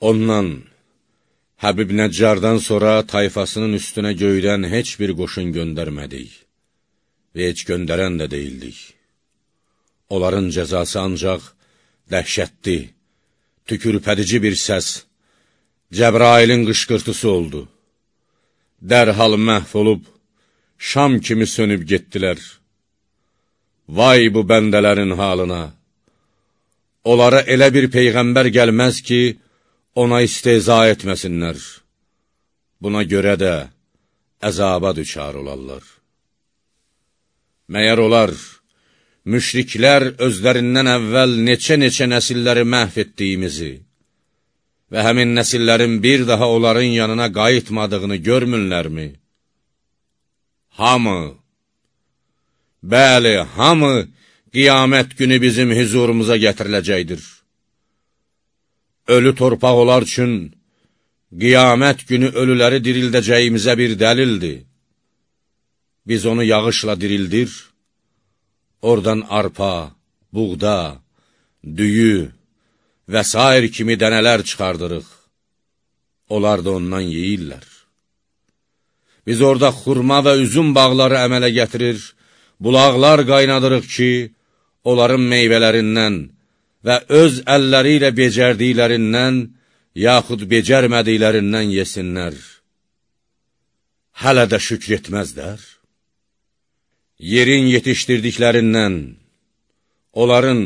Ondan, Həbib Nəccardan sonra tayfasının üstünə göydən heç bir qoşun göndərmədik və heç göndərən də deyildik. Onların cəzası ancaq dəhşətli, tükürpədici bir səs, Cəbrailin qışqırtısı oldu. Dərhal məhv olub, şam kimi sönüb getdilər. Vay bu bəndələrin halına! Onlara elə bir peyğəmbər gəlməz ki, ona isteza etməsinlər. Buna görə də əzaba düçar olarlar. Məyər olar, müşriklər özlərindən əvvəl neçə-neçə nəsilləri məhv etdiyimizi və həmin nəsillərin bir daha onların yanına qayıtmadığını görmürlərmi? Hamı, bəli, hamı qiyamət günü bizim hüzurumuza gətiriləcəkdir ölü torpaq olar üçün qiyamət günü ölüləri dirildəcəyimizə bir dəlildir. Biz onu yağışla dirildir, oradan arpa, buğda, düyü və s. kimi dənələr çıxardırıq. Onlar da ondan yeyirlər. Biz orada xurma və üzüm bağları əmələ gətirir, bulaqlar qaynadırıq ki, onların meyvələrindən, və öz əlləri ilə becərdiklərindən, yaxud becərmədiklərindən yesinlər. Hələ də şükr etməzlər. Yerin yetişdirdiklərindən, onların,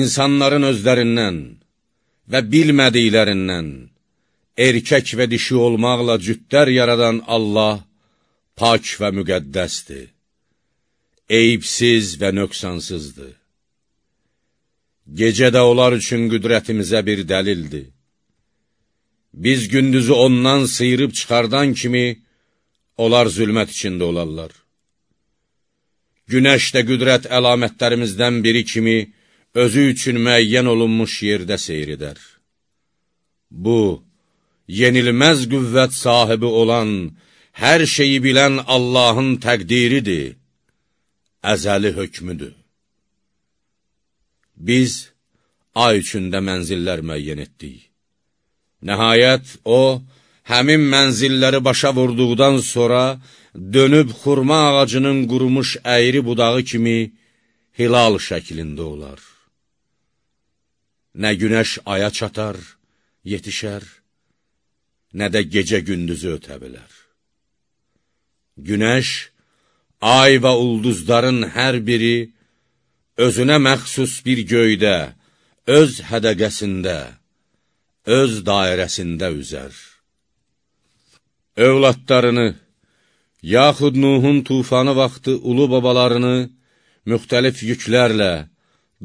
insanların özlərindən və bilmədiklərindən, erkək və dişi olmaqla cütlər yaradan Allah pak və müqəddəsdir, eyibsiz və nöqsansızdır. Gecə də onlar üçün qüdrətimizə bir dəlildir. Biz gündüzü ondan sıyırıb çıxardan kimi, onlar zülmət içində olarlar. Günəş də qüdrət əlamətlərimizdən biri kimi, özü üçün müəyyən olunmuş yerdə seyr edər. Bu, yenilməz qüvvət sahibi olan, hər şeyi bilən Allahın təqdiridir, əzəli hökmüdür. Biz ay üçündə mənzillər müəyyən etdik. Nəhayət, o, həmin mənzilləri başa vurduqdan sonra dönüb xurma ağacının qurumuş əyri budağı kimi hilal şəklində olar. Nə günəş aya çatar, yetişər, nə də gecə gündüzü ötə bilər. Günəş, ay və ulduzların hər biri özünə məxsus bir göydə, öz hədəqəsində, öz dairəsində üzər. Övladlarını, yaxud Nuhun tufanı vaxtı ulu babalarını müxtəlif yüklərlə,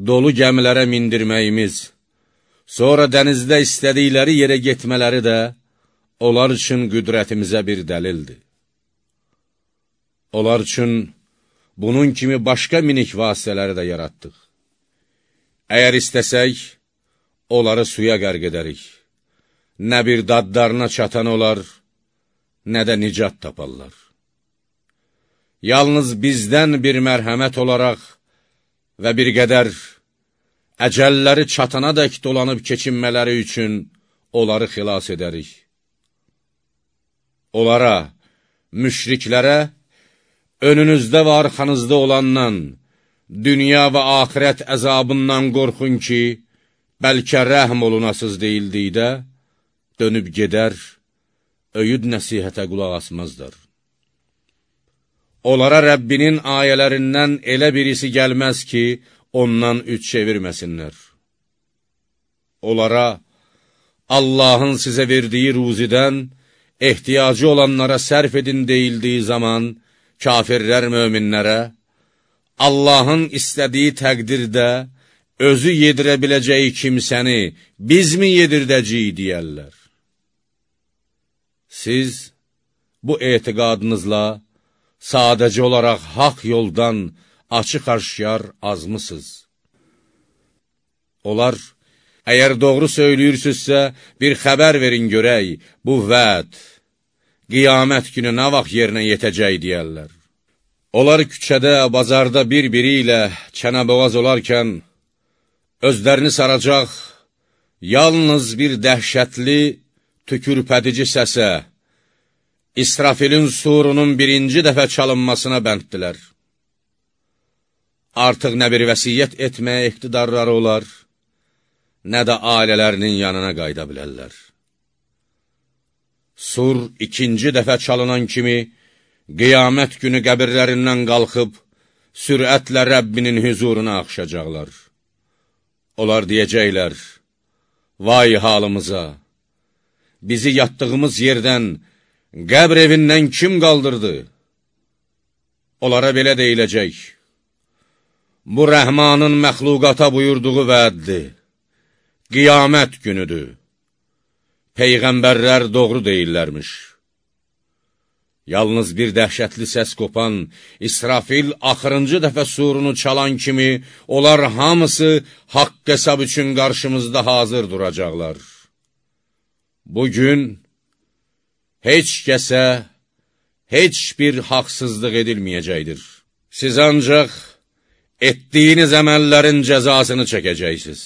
dolu gəmilərə mindirməyimiz, sonra dənizdə istədikləri yerə getmələri də onlar üçün qüdrətimizə bir dəlildir. Onlar üçün bunun kimi başqa minik vasitələri də yaratdıq. Əgər istəsək, onları suya qərq edərik. Nə bir dadlarına çatan olar, nə də nicat taparlar. Yalnız bizdən bir mərhəmət olaraq və bir qədər əcəlləri çatana dək dolanıb keçinmələri üçün onları xilas edərik. Onlara, müşriklərə önünüzdə və arxanızda olandan, dünya və axirət əzabından qorxun ki, bəlkə rəhm olunasız deyildikdə, dönüb gedər, öyüd nəsihətə qulaq asmazlar. Onlara Rəbbinin ayələrindən elə birisi gəlməz ki, ondan üç çevirməsinlər. Onlara Allahın sizə verdiyi ruzidən ehtiyacı olanlara sərf edin deyildiyi zaman, kafirlər möminlərə, Allahın istədiyi təqdirdə özü yedirə biləcəyi kimsəni bizmi yedirdəcəyik deyərlər. Siz bu etiqadınızla sadəcə olaraq haq yoldan açıq-aşkar azmısınız. Onlar, əgər doğru söylüyürsünüzsə, bir xəbər verin görək, bu vəd, qiyamət günü nə vaxt yerinə yetəcək deyərlər. Onlar küçədə, bazarda bir-biri ilə çənəboğaz olarkən, özlərini saracaq yalnız bir dəhşətli, tükürpədici səsə, İsrafilin surunun birinci dəfə çalınmasına bənddilər. Artıq nə bir vəsiyyət etməyə iqtidarları olar, nə də ailələrinin yanına qayda bilərlər. Sur ikinci dəfə çalınan kimi, qiyamət günü qəbirlərindən qalxıb, sürətlə Rəbbinin hüzuruna axışacaqlar. Onlar deyəcəklər, vay halımıza, bizi yatdığımız yerdən, qəbr evindən kim qaldırdı? Onlara belə deyiləcək, bu rəhmanın məxluqata buyurduğu vəddir, qiyamət günüdür. Peyğəmbərlər doğru deyirlərmiş. Yalnız bir dəhşətli səs qopan İsrafil axırıncı dəfə surunu çalan kimi, onlar hamısı haqq hesab üçün qarşımızda hazır duracaqlar. Bugün heç kəsə heç bir haqsızlıq edilməyəcəkdir. Siz ancaq etdiyiniz əməllərin cəzasını çəkəcəksiniz.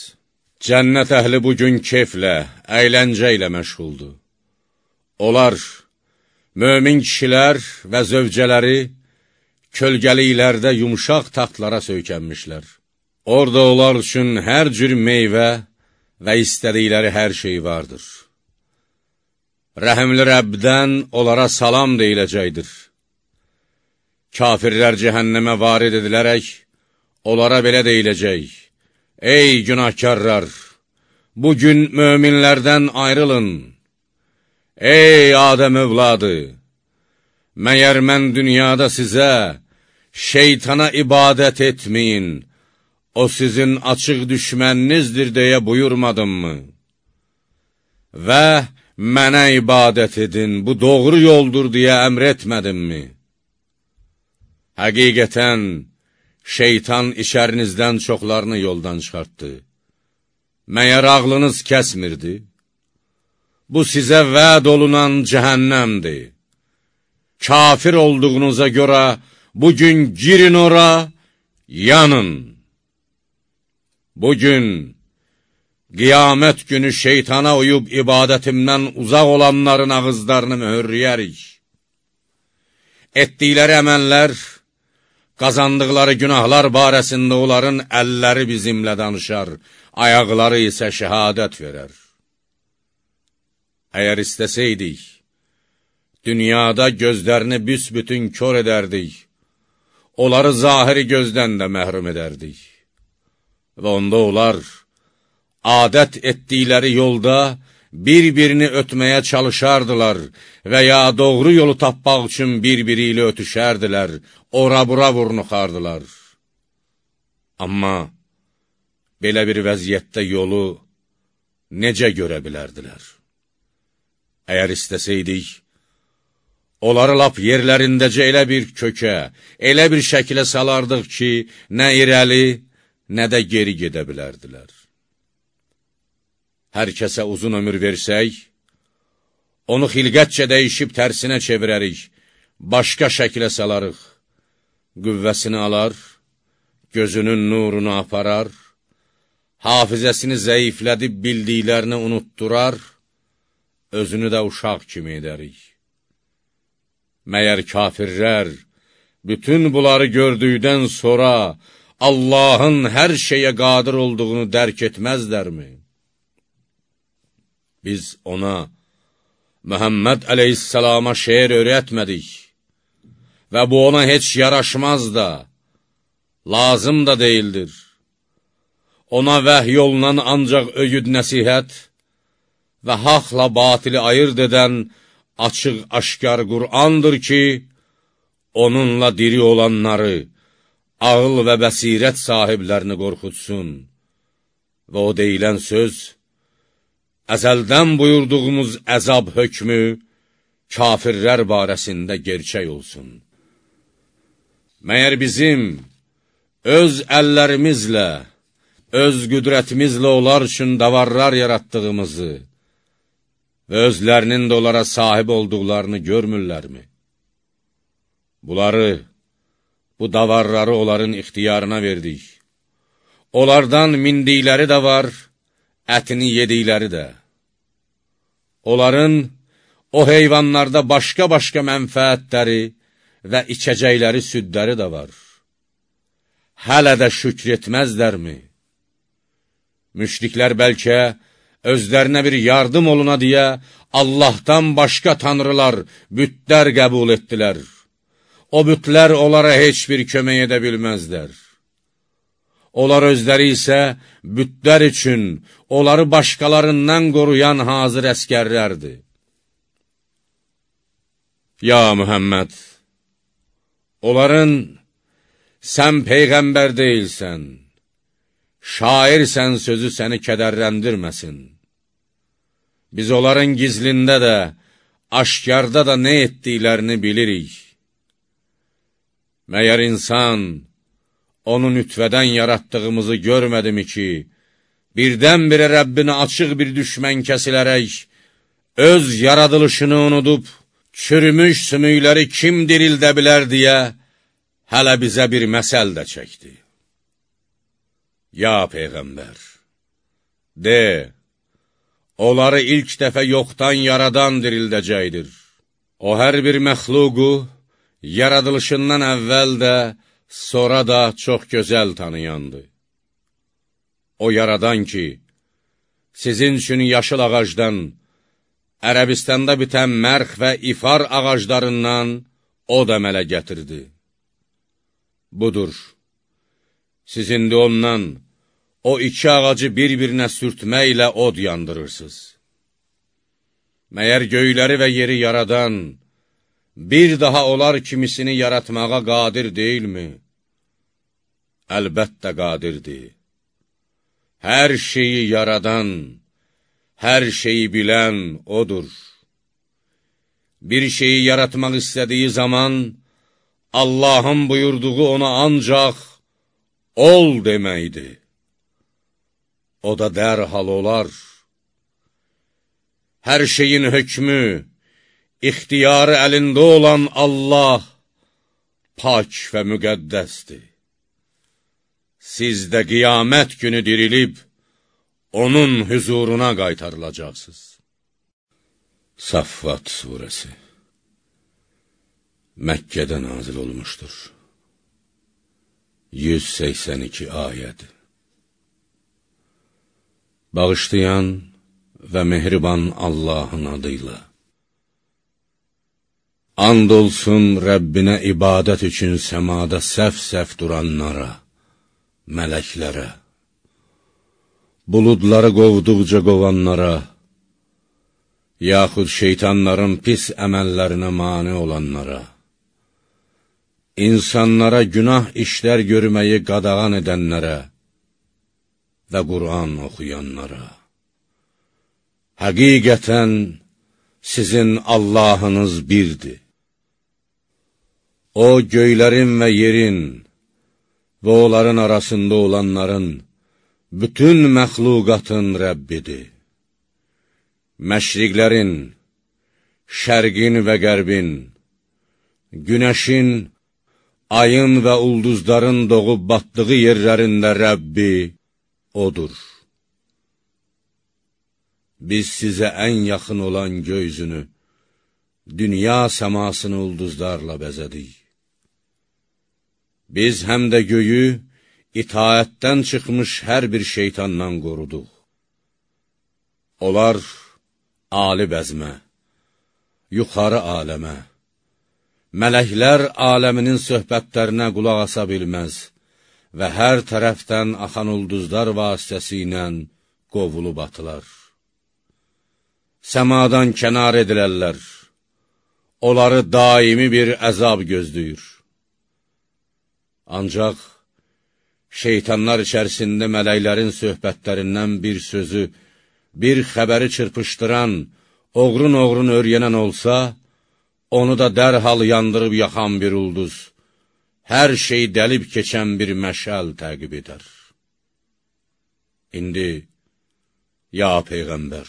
Cənnət əhli bugün keflə, əyləncə ilə məşğuldur. Onlar, mömin kişilər və zövcələri kölgəliklərdə yumşaq taxtlara söykənmişlər. Orada onlar üçün hər cür meyvə və istədikləri hər şey vardır. Rəhimli Rəbdən onlara salam deyiləcəkdir. Kafirlər cəhənnəmə varid edilərək, onlara belə deyiləcək, Ey günahkarlar, bugün möminlərdən ayrılın. Ey Adəm övladı, məyər mən dünyada sizə şeytana ibadət etməyin, o sizin açıq düşməninizdir deyə buyurmadımmı? Və mənə ibadət edin, bu doğru yoldur deyə əmr etmədimmi? Həqiqətən, şeytan içərinizdən çoxlarını yoldan çıxartdı. Məyər ağlınız kəsmirdi? Bu sizə vəd olunan cəhənnəmdir. Kafir olduğunuza görə bugün girin ora, yanın. Bugün, qiyamət günü şeytana uyub ibadətimdən uzaq olanların ağızlarını mühürləyərik. Etdikləri əməllər, Qazandıqları günahlar barəsində onların əlləri bizimlə danışar, ayaqları isə şəhadət verər. Əgər istəsəydik, dünyada gözlərini büsbütün kör edərdik, onları zahiri gözdən də məhrum edərdik. Və onda onlar, adət etdikləri yolda, bir-birini ötməyə çalışardılar və ya doğru yolu tapmaq üçün bir-biri ilə ötüşərdilər, ora-bura vurnuxardılar. Amma belə bir vəziyyətdə yolu necə görə bilərdilər? Əgər istəsəydik, onları lap yerlərindəcə elə bir kökə, elə bir şəkilə salardıq ki, nə irəli, nə də geri gedə bilərdilər hər kəsə uzun ömür versək, onu xilqətcə dəyişib tərsinə çevirərik, başqa şəkilə salarıq, qüvvəsini alar, gözünün nurunu aparar, hafizəsini zəiflədib bildiklərini unutdurar, özünü də uşaq kimi edərik. Məyər kafirlər, bütün bunları gördükdən sonra Allahın hər şeyə qadir olduğunu dərk etməzlərmi? Biz ona Məhəmməd əleyhissalama şeir öyrətmədik və bu ona heç yaraşmaz da, lazım da deyildir. Ona vəhy olunan ancaq öyüd nəsihət və haqla batili ayırt edən açıq-aşkar Qur'andır ki, onunla diri olanları, ağıl və bəsirət sahiblərini qorxutsun və o deyilən söz, əzəldən buyurduğumuz əzab hökmü kafirlər barəsində gerçək olsun. Məyər bizim öz əllərimizlə, öz qüdrətimizlə onlar üçün davarlar yaratdığımızı və özlərinin də onlara sahib olduqlarını görmürlərmi? Bunları, bu davarları onların ixtiyarına verdik. Onlardan mindikləri də var, ətini yedikləri də. Onların o heyvanlarda başqa-başqa mənfəətləri və içəcəkləri südləri də var. Hələ də şükr etməzlərmi? Müşriklər bəlkə özlərinə bir yardım oluna deyə Allahdan başqa tanrılar, bütlər qəbul etdilər. O bütlər onlara heç bir kömək edə bilməzlər. Onlar özləri isə bütlər üçün onları başqalarından qoruyan hazır əskərlərdir. Ya Mühəmməd, onların sən Peyğəmbər deyilsən, şairsən sözü səni kədərləndirməsin. Biz onların gizlində də, aşkarda da nə etdiklərini bilirik. Məyər insan, onu nütvədən yaratdığımızı görmədimi ki, birdən-birə Rəbbini açıq bir düşmən kəsilərək, öz yaradılışını unudub, çürümüş sümükləri kim dirildə bilər deyə, hələ bizə bir məsəl də çəkdi. Ya Peyğəmbər, de, onları ilk dəfə yoxdan yaradan dirildəcəkdir. O, hər bir məxluqu, yaradılışından əvvəl də, sonra da çox gözəl tanıyandı. O yaradan ki, sizin üçün yaşıl ağacdan, Ərəbistanda bitən mərx və ifar ağaclarından o da mələ gətirdi. Budur, siz indi ondan o iki ağacı bir-birinə sürtməklə od yandırırsınız. Məyər göyləri və yeri yaradan, bir daha olar kimisini yaratmağa qadir deyilmi? Əlbəttə qadirdir. Hər şeyi yaradan, hər şeyi bilən odur. Bir şeyi yaratmaq istədiyi zaman, Allahın buyurduğu ona ancaq ol deməkdir. O da dərhal olar. Hər şeyin hökmü, ixtiyarı əlində olan Allah pak və müqəddəsdir. Siz də qiyamət günü dirilib, onun hüzuruna qaytarılacaqsınız. Saffat Suresi Məkkədə nazil olmuşdur. 182 ayəd Bağışlayan və mehriban Allahın adıyla And olsun Rəbbinə ibadət üçün səmada səf-səf duranlara, mələklərə, buludları qovduqca qovanlara, yaxud şeytanların pis əməllərinə mani olanlara, insanlara günah işlər görməyi qadağan edənlərə və Qur'an oxuyanlara. Həqiqətən sizin Allahınız birdir. O, göylərin və yerin və onların arasında olanların, bütün məxluqatın Rəbbidir. Məşriqlərin, şərqin və qərbin, günəşin, ayın və ulduzların doğub batdığı yerlərində Rəbbi Odur. Biz sizə ən yaxın olan göyzünü, dünya səmasını ulduzlarla bəzədik. Biz həm də göyü, itaətdən çıxmış hər bir şeytandan qoruduq. Onlar ali bəzmə, yuxarı aləmə, mələklər aləminin söhbətlərinə qulaq asa bilməz və hər tərəfdən axan ulduzlar vasitəsi ilə qovulub atılar. Səmadan kənar edilərlər, onları daimi bir əzab gözləyir. Ancaq şeytanlar içərisində mələklərin söhbətlərindən bir sözü, bir xəbəri çırpışdıran, oğrun-oğrun öyrənən olsa, onu da dərhal yandırıb yaxan bir ulduz, hər şey dəlib keçən bir məşəl təqib edər. İndi, ya Peyğəmbər,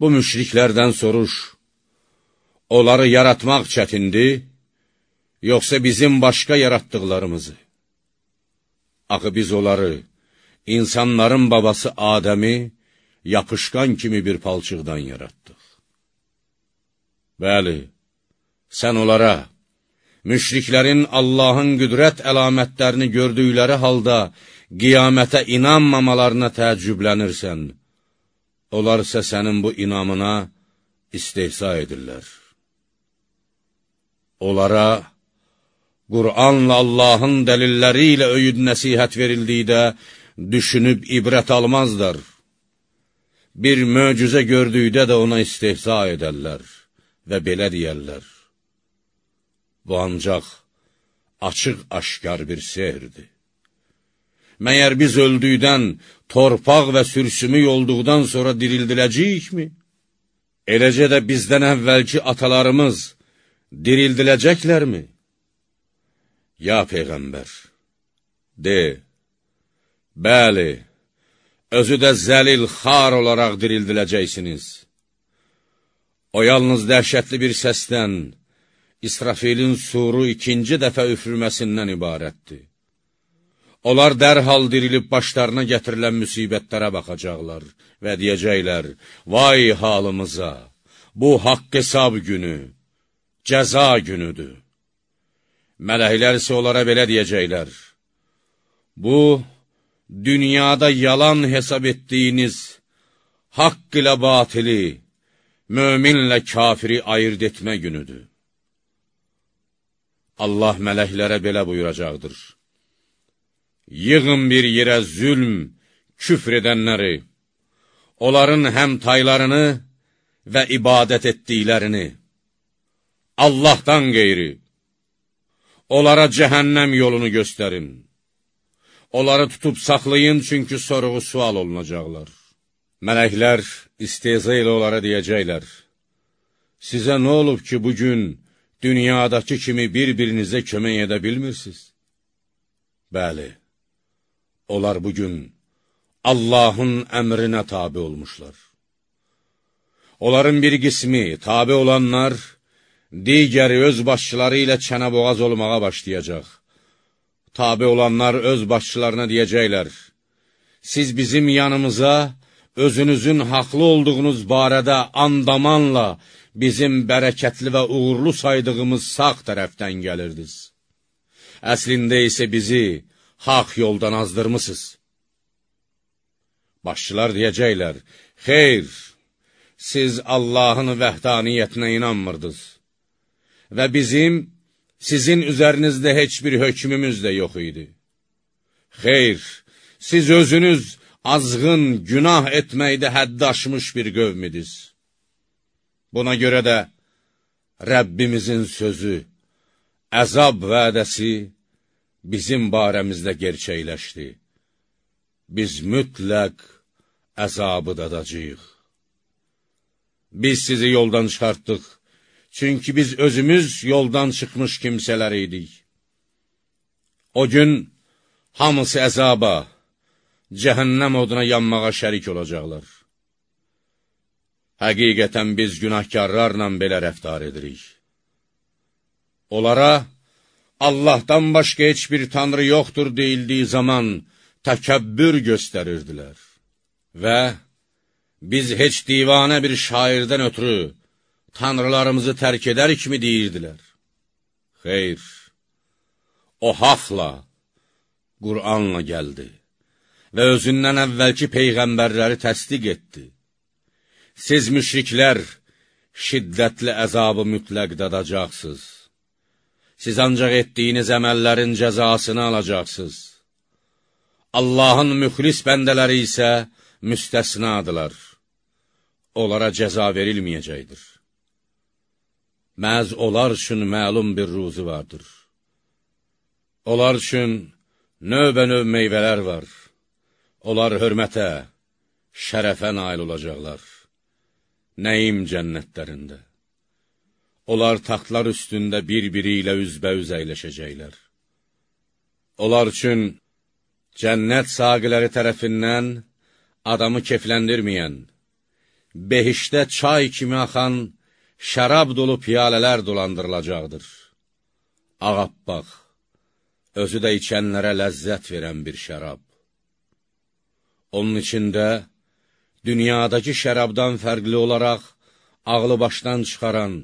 bu müşriklərdən soruş, onları yaratmaq çətindir, yoxsa bizim başqa yaratdıqlarımızı? Axı biz onları insanların babası Adəmi yapışqan kimi bir palçıqdan yaratdıq. Bəli, sən onlara, müşriklərin Allahın qüdrət əlamətlərini gördükləri halda qiyamətə inanmamalarına təəccüblənirsən. Onlar isə sənin bu inamına istehsa edirlər. Onlara Qur'anla Allahın dəlilləri ilə öyüd nəsihət verildikdə düşünüb ibrət almazlar. Bir möcüzə gördükdə də ona istehsa edərlər və belə deyərlər. Bu ancaq açıq-aşkar bir sehirdir. Məyər biz öldükdən, torpaq və sürsümük olduqdan sonra dirildiləcəyikmi? Eləcə də bizdən əvvəlki atalarımız dirildiləcəklərmi? Ya Peyğəmbər, de, bəli, özü də zəlil, xar olaraq dirildiləcəksiniz. O yalnız dəhşətli bir səsdən, İsrafilin suru ikinci dəfə üfürməsindən ibarətdir. Onlar dərhal dirilib başlarına gətirilən müsibətlərə baxacaqlar və deyəcəklər, vay halımıza, bu haqq hesab günü, cəza günüdür. Mələklər isə onlara belə deyəcəklər, bu, dünyada yalan hesab etdiyiniz haqq ilə batili, möminlə kafiri ayırt etmə günüdür. Allah mələklərə belə buyuracaqdır. Yığın bir yerə zülm, küfr edənləri, onların həm taylarını və ibadət etdiklərini, Allahdan qeyri, onlara cəhənnəm yolunu göstərin. Onları tutub saxlayın, çünki soruğu sual olunacaqlar. Mələklər isteza ilə onlara deyəcəklər, Sizə nə olub ki, bugün dünyadakı kimi bir-birinizə kömək edə bilmirsiniz? Bəli, onlar bugün Allahın əmrinə tabi olmuşlar. Onların bir qismi, tabi olanlar, digəri öz başçıları ilə çənəboğaz olmağa başlayacaq. Tabi olanlar öz başçılarına deyəcəklər, siz bizim yanımıza özünüzün haqlı olduğunuz barədə andamanla bizim bərəkətli və uğurlu saydığımız sağ tərəfdən gəlirdiniz. Əslində isə bizi haq yoldan azdırmısınız. Başçılar deyəcəklər, xeyr, siz Allahın vəhdaniyyətinə inanmırdınız və bizim sizin üzərinizdə heç bir hökmümüz də yox idi. Xeyr, siz özünüz azğın, günah etməkdə həddaşmış bir qövmidiz. Buna görə də Rəbbimizin sözü, əzab vədəsi bizim barəmizdə gerçəkləşdi. Biz mütləq əzabı dadacaq. Biz sizi yoldan çıxartdıq, çünki biz özümüz yoldan çıxmış kimsələr idik. O gün hamısı əzaba, cəhənnəm oduna yanmağa şərik olacaqlar. Həqiqətən biz günahkarlarla belə rəftar edirik. Onlara, Allahdan başqa heç bir tanrı yoxdur deyildiyi zaman təkəbbür göstərirdilər. Və biz heç divanə bir şairdən ötürü tanrılarımızı tərk edər kimi deyirdilər. Xeyr, o haqla, Qur'anla gəldi və özündən əvvəlki peyğəmbərləri təsdiq etdi. Siz müşriklər şiddətli əzabı mütləq dadacaqsınız. Siz ancaq etdiyiniz əməllərin cəzasını alacaqsınız. Allahın müxlis bəndələri isə müstəsnadılar. Onlara cəza verilməyəcəkdir. Məz onlar üçün məlum bir ruzu vardır. Onlar üçün növbə-növ meyvələr var. Onlar hörmətə, şərəfə nail olacaqlar nəyim cənnətlərində. Onlar taxtlar üstündə bir-biri ilə üzbəüz əyləşəcəklər. Onlar üçün cənnət saqiləri tərəfindən adamı kefləndirməyən, behişdə çay kimi axan şərab dolu piyalələr dolandırılacaqdır. Ağabbaq, özü də içənlərə ləzzət verən bir şərab. Onun içində dünyadakı şərabdan fərqli olaraq ağlı başdan çıxaran,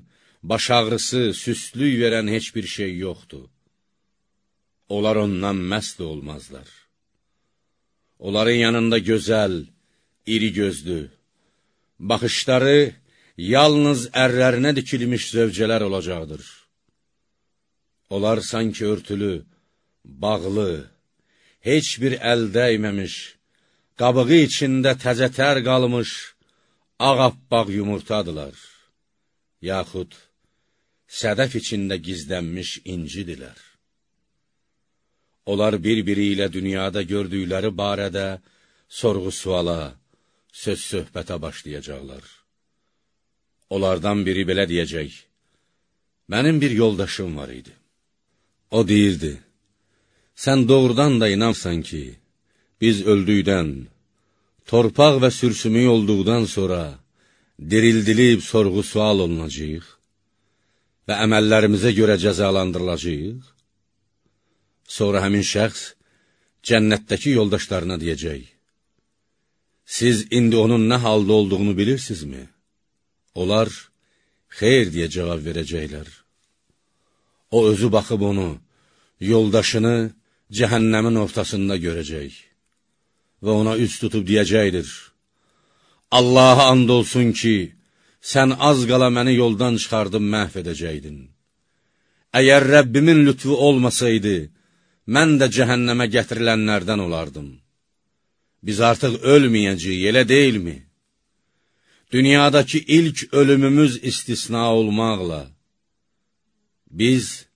baş ağrısı, süstlük verən heç bir şey yoxdur. Onlar ondan məst olmazlar. Onların yanında gözəl, iri gözlü, baxışları yalnız ərlərinə dikilmiş zövcələr olacaqdır. Onlar sanki örtülü, bağlı, heç bir əl dəyməmiş, qabığı içində təzətər qalmış, ağappaq yumurtadılar, yaxud sədəf içində gizlənmiş incidirlər. Onlar bir-biri ilə dünyada gördükləri barədə sorğu-suala, söz-söhbətə başlayacaqlar. Onlardan biri belə deyəcək, mənim bir yoldaşım var idi. O deyirdi, sən doğrudan da inansan ki, biz öldükdən, torpaq və sürsümük olduqdan sonra dirildilib sorğu-sual olunacaq və əməllərimizə görə cəzalandırılacaq. Sonra həmin şəxs cənnətdəki yoldaşlarına deyəcək, Siz indi onun nə halda olduğunu bilirsinizmi? Onlar, xeyr deyə cavab verəcəklər. O özü baxıb onu, yoldaşını cəhənnəmin ortasında görəcək və ona üst tutub deyəcəkdir, Allaha and olsun ki, sən az qala məni yoldan çıxardıb məhv edəcəkdin. Əgər Rəbbimin lütfu olmasaydı, mən də cəhənnəmə gətirilənlərdən olardım. Biz artıq ölməyəcəyik, elə deyilmi? Dünyadakı ilk ölümümüz istisna olmaqla, biz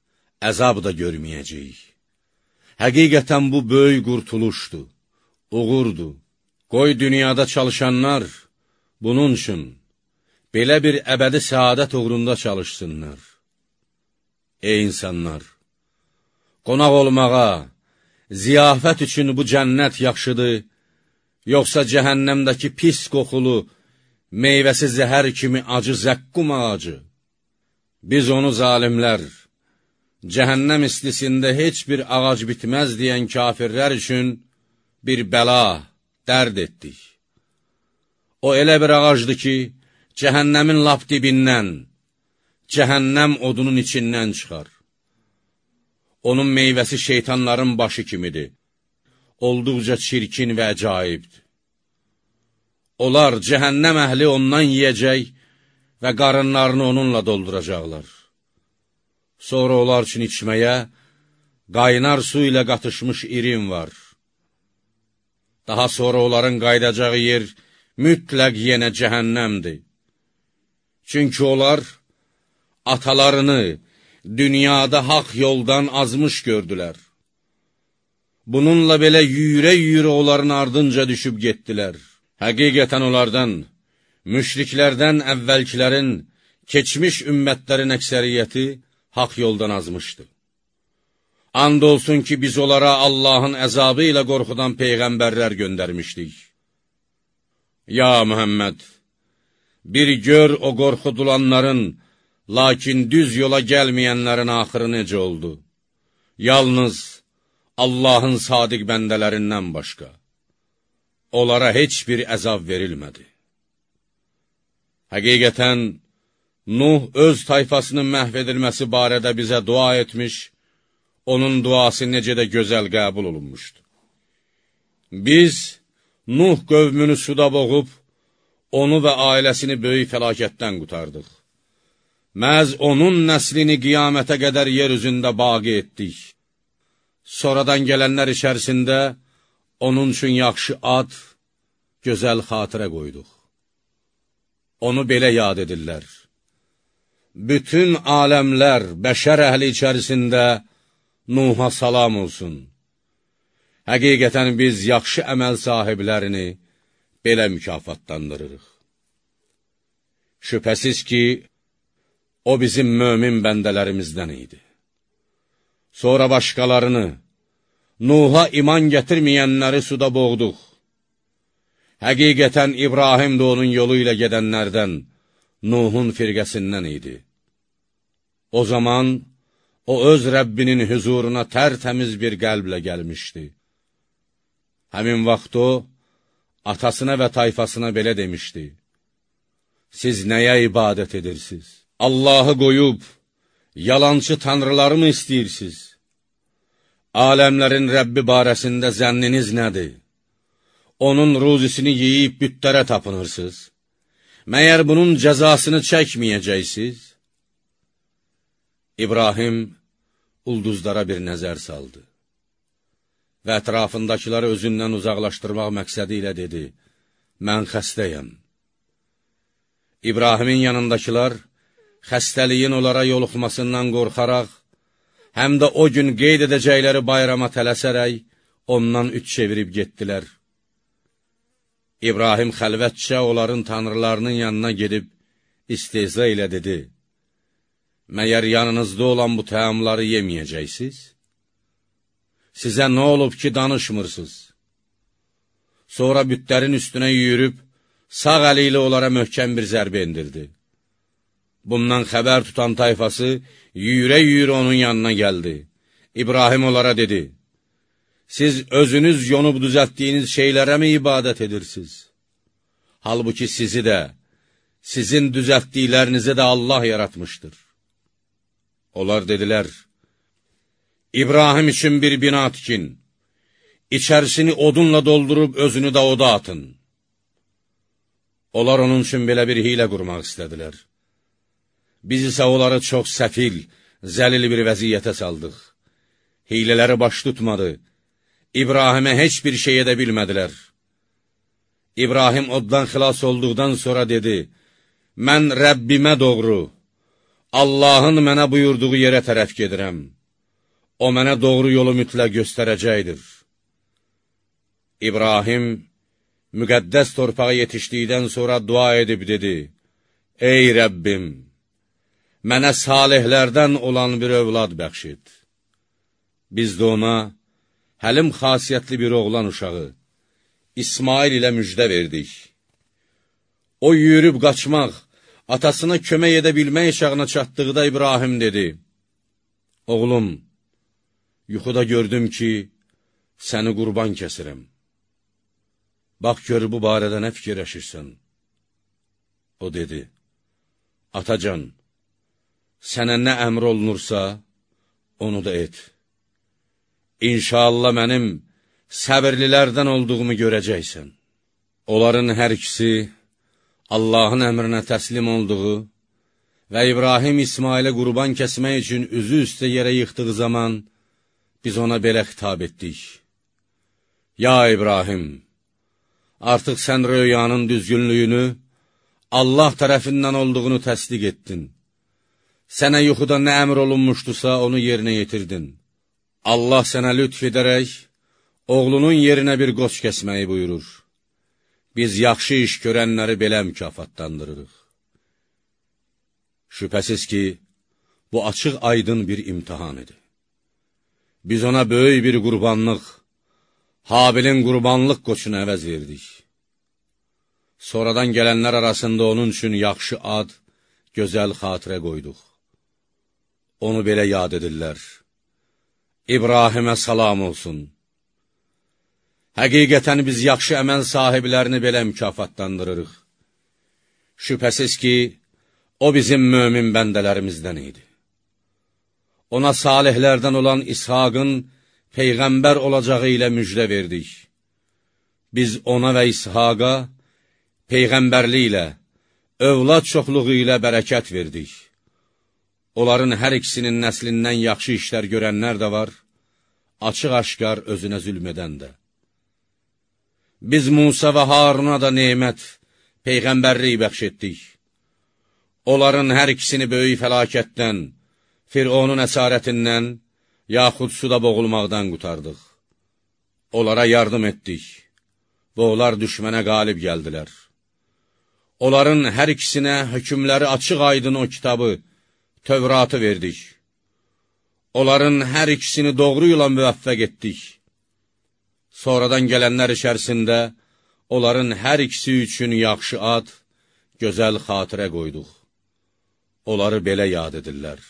əzab da görməyəcəyik. Həqiqətən bu böyük qurtuluşdur, uğurdur. Qoy dünyada çalışanlar bunun üçün belə bir əbədi səadət uğrunda çalışsınlar. Ey insanlar! Qonaq olmağa, ziyafət üçün bu cənnət yaxşıdır, yoxsa cəhənnəmdəki pis qoxulu, meyvəsi zəhər kimi acı zəqqum ağacı. Biz onu zalimlər, cəhənnəm istisində heç bir ağac bitməz deyən kafirlər üçün bir bəla, dərd etdik. O elə bir ağacdır ki, cəhənnəmin lap dibindən, cəhənnəm odunun içindən çıxar. Onun meyvəsi şeytanların başı kimidir, olduqca çirkin və əcaibdir. Onlar cəhənnəm əhli ondan yiyəcək və qarınlarını onunla dolduracaqlar. Sonra onlar üçün içməyə qaynar su ilə qatışmış irin var. Daha sonra onların qayıdacağı yer mütləq yenə cəhənnəmdir. Çünki onlar atalarını dünyada haq yoldan azmış gördülər. Bununla belə yüyürə-yüyürə onların ardınca düşüb getdilər. Həqiqətən onlardan, müşriklərdən əvvəlkilərin, keçmiş ümmətlərin əksəriyyəti haq yoldan azmışdı. And olsun ki, biz onlara Allahın əzabı ilə qorxudan peyğəmbərlər göndərmişdik. Ya Mühəmməd, bir gör o qorxudulanların, lakin düz yola gəlməyənlərin axırı necə oldu? Yalnız Allahın sadiq bəndələrindən başqa. Onlara heç bir əzab verilmədi. Həqiqətən, Nuh öz tayfasının məhv edilməsi barədə bizə dua etmiş, onun duası necə də gözəl qəbul olunmuşdu. Biz Nuh qövmünü suda boğub, onu və ailəsini böyük fəlakətdən qutardıq. Məz onun nəslini qiyamətə qədər yer üzündə baqi etdik. Sonradan gələnlər içərisində onun üçün yaxşı ad, gözəl xatirə qoyduq. Onu belə yad edirlər. Bütün aləmlər, bəşər əhli içərisində Nuh'a salam olsun. Həqiqətən biz yaxşı əməl sahiblərini belə mükafatlandırırıq. Şübhəsiz ki, o bizim mömin bəndələrimizdən idi. Sonra başqalarını, Nuh'a iman gətirməyənləri suda boğduq. Həqiqətən İbrahim də onun yolu ilə gedənlərdən, Nuhun firqəsindən idi. O zaman o öz Rəbbinin hüzuruna tərtəmiz bir qəlblə gəlmişdi. Həmin vaxt o, atasına və tayfasına belə demişdi, Siz nəyə ibadət edirsiniz? Allahı qoyub, yalancı tanrıları mı istəyirsiniz? Aləmlərin Rəbbi barəsində zənniniz nədir? Onun ruzisini yeyib bütlərə tapınırsınız. Məyər bunun cəzasını çəkməyəcəksiniz? İbrahim ulduzlara bir nəzər saldı və ətrafındakıları özündən uzaqlaşdırmaq məqsədi ilə dedi, mən xəstəyəm. İbrahimin yanındakılar xəstəliyin onlara yoluxmasından qorxaraq, həm də o gün qeyd edəcəkləri bayrama tələsərək, ondan üç çevirib getdilər. İbrahim xəlvətcə onların tanrılarının yanına gedib, isteza ilə dedi, Məyər yanınızda olan bu təamları yeməyəcəksiniz? Sizə nə olub ki, danışmırsınız? Sonra bütlərin üstünə yürüb, sağ əli ilə onlara möhkəm bir zərbə indirdi. Bundan xəbər tutan tayfası yüyürə-yüyürə onun yanına gəldi. İbrahim onlara dedi, Siz özünüz yonub düzəltdiyiniz şeylərə mi ibadət edirsiniz? Halbuki sizi də, sizin düzəltdiklərinizi də Allah yaratmışdır. Onlar dedilər, İbrahim üçün bir bina tikin, içərisini odunla doldurub özünü də oda atın. Onlar onun üçün belə bir hilə qurmaq istədilər. Biz isə onları çox səfil, zəlil bir vəziyyətə saldıq. Hilələri baş tutmadı. İbrahimə heç bir şey edə bilmədilər. İbrahim oddan xilas olduqdan sonra dedi, Mən Rəbbimə doğru, Allahın mənə buyurduğu yerə tərəf gedirəm. O mənə doğru yolu mütləq göstərəcəkdir. İbrahim, müqəddəs torpağa yetişdikdən sonra dua edib dedi, Ey Rəbbim, mənə salihlərdən olan bir övlad bəxşid. Biz də ona həlim xasiyyətli bir oğlan uşağı, İsmail ilə müjdə verdik. O yürüb qaçmaq, atasına kömək edə bilmək çağına çatdıqda İbrahim dedi, Oğlum, yuxuda gördüm ki, səni qurban kəsirəm. Bax gör bu barədə nə fikirləşirsən? O dedi, Atacan, sənə nə əmr olunursa, onu da et. İnşallah mənim səbirlilərdən olduğumu görəcəksən. Onların hər ikisi Allahın əmrinə təslim olduğu və İbrahim İsmailə qurban kəsmək üçün üzü üstə yerə yıxdığı zaman biz ona belə xitab etdik. Ya İbrahim, artıq sən röyanın düzgünlüyünü Allah tərəfindən olduğunu təsdiq etdin. Sənə yuxuda nə əmr olunmuşdusa, onu yerinə yetirdin. Allah sənə lütf edərək, oğlunun yerinə bir qoç kəsməyi buyurur. Biz yaxşı iş görənləri belə mükafatlandırırıq. Şübhəsiz ki, bu açıq aydın bir imtihan idi. Biz ona böyük bir qurbanlıq, Habilin qurbanlıq qoçunu əvəz verdik. Sonradan gələnlər arasında onun üçün yaxşı ad, gözəl xatirə qoyduq. Onu belə yad edirlər. İbrahimə salam olsun. Həqiqətən biz yaxşı əməl sahiblərini belə mükafatlandırırıq. Şübhəsiz ki, o bizim mömin bəndələrimizdən idi. Ona salihlərdən olan İshaqın Peyğəmbər olacağı ilə müjdə verdik. Biz ona və İshaqa Peyğəmbərliklə, övlad çoxluğu ilə bərəkət verdik. Onların hər ikisinin nəslindən yaxşı işlər görənlər də var, açıq-aşkar özünə zülm edən də. Biz Musa və Haruna da nemət, Peyğəmbərlik bəxş etdik. Onların hər ikisini böyük fəlakətdən, Fironun əsarətindən, yaxud suda boğulmaqdan qutardıq. Onlara yardım etdik və onlar düşmənə qalib gəldilər. Onların hər ikisinə hökmləri açıq aydın o kitabı, Tövratı verdik. Onların hər ikisini doğru yola müvəffəq etdik. Sonradan gələnlər içərisində onların hər ikisi üçün yaxşı ad, gözəl xatirə qoyduq. Onları belə yad edirlər.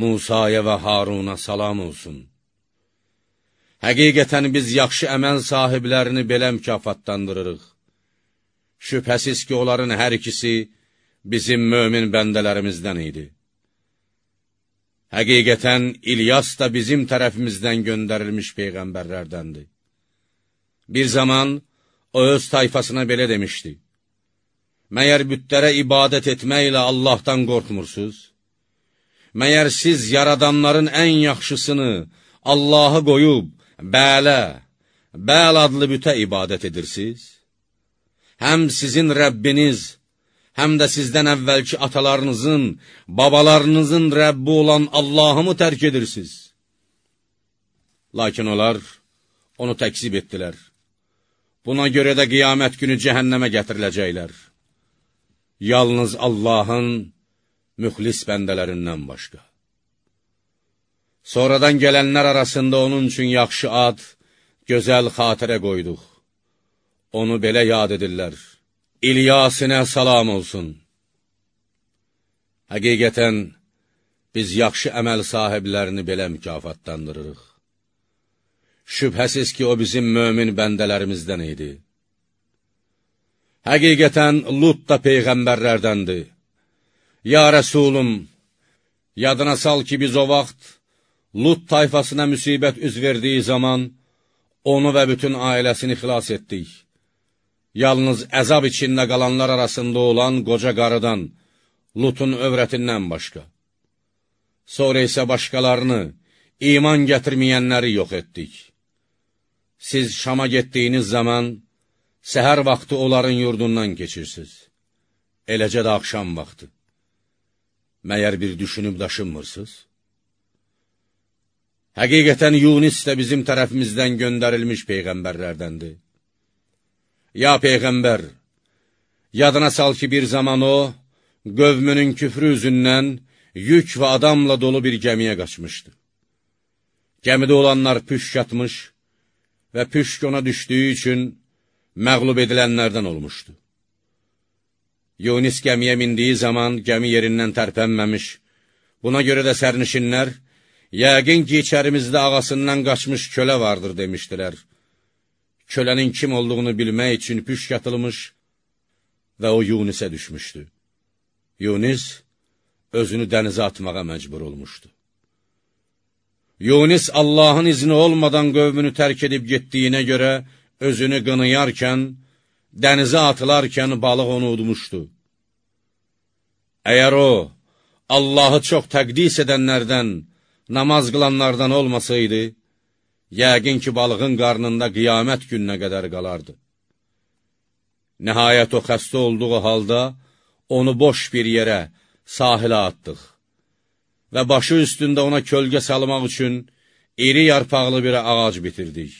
Musaya və Haruna salam olsun. Həqiqətən biz yaxşı əməl sahiblərini belə mükafatlandırırıq. Şübhəsiz ki, onların hər ikisi bizim mömin bəndələrimizdən idi. Həqiqətən İlyas da bizim tərəfimizdən göndərilmiş peyğəmbərlərdəndir. Bir zaman o öz tayfasına belə demişdi. Məyər bütlərə ibadət etməklə Allahdan qorxmursuz? Məyər siz yaradanların ən yaxşısını Allahı qoyub, bələ, bəl adlı bütə ibadət edirsiniz? Həm sizin Rəbbiniz, həm də sizdən əvvəlki atalarınızın, babalarınızın Rəbbi olan Allahı mı tərk edirsiniz? Lakin onlar onu təksib etdilər. Buna görə də qiyamət günü cəhənnəmə gətiriləcəklər. Yalnız Allahın müxlis bəndələrindən başqa. Sonradan gələnlər arasında onun üçün yaxşı ad, gözəl xatirə qoyduq. Onu belə yad edirlər. İlyasinə salam olsun. Həqiqətən, biz yaxşı əməl sahiblərini belə mükafatlandırırıq. Şübhəsiz ki, o bizim mömin bəndələrimizdən idi. Həqiqətən, Lut da peyğəmbərlərdəndir. Ya Rəsulum, yadına sal ki, biz o vaxt Lut tayfasına müsibət üz verdiyi zaman onu və bütün ailəsini xilas etdik. Yalnız əzab içində qalanlar arasında olan qoca qarıdan, Lutun övrətindən başqa. Sonra isə başqalarını, iman gətirməyənləri yox etdik. Siz Şama getdiyiniz zaman, səhər vaxtı onların yurdundan keçirsiniz. Eləcə də axşam vaxtı. Məyər bir düşünüb daşınmırsınız? Həqiqətən Yunis də bizim tərəfimizdən göndərilmiş peyğəmbərlərdəndir. Ya Peyğəmbər, yadına sal ki, bir zaman o, qövmünün küfrü üzündən yük və adamla dolu bir gəmiyə qaçmışdı. Gəmidə olanlar püşk yatmış və püşk ona düşdüyü üçün məqlub edilənlərdən olmuşdu. Yunis gəmiyə mindiyi zaman gəmi yerindən tərpənməmiş, buna görə də sərnişinlər, yəqin ki, içərimizdə ağasından qaçmış kölə vardır, demişdilər. Kölənin kim olduğunu bilmək üçün püşk atılmış və o Yunisə düşmüşdü. Yunis özünü dənizə atmağa məcbur olmuşdu. Yunis Allahın izni olmadan qövmünü tərk edib getdiyinə görə özünü qınıyarkən, dənizə atılarkən balıq onu udmuşdu. Əgər o, Allahı çox təqdis edənlərdən, namaz qılanlardan olmasaydı, yəqin ki, balığın qarnında qiyamət gününə qədər qalardı. Nəhayət o xəstə olduğu halda, onu boş bir yerə, sahilə atdıq və başı üstündə ona kölgə salmaq üçün iri yarpaqlı bir ağac bitirdik.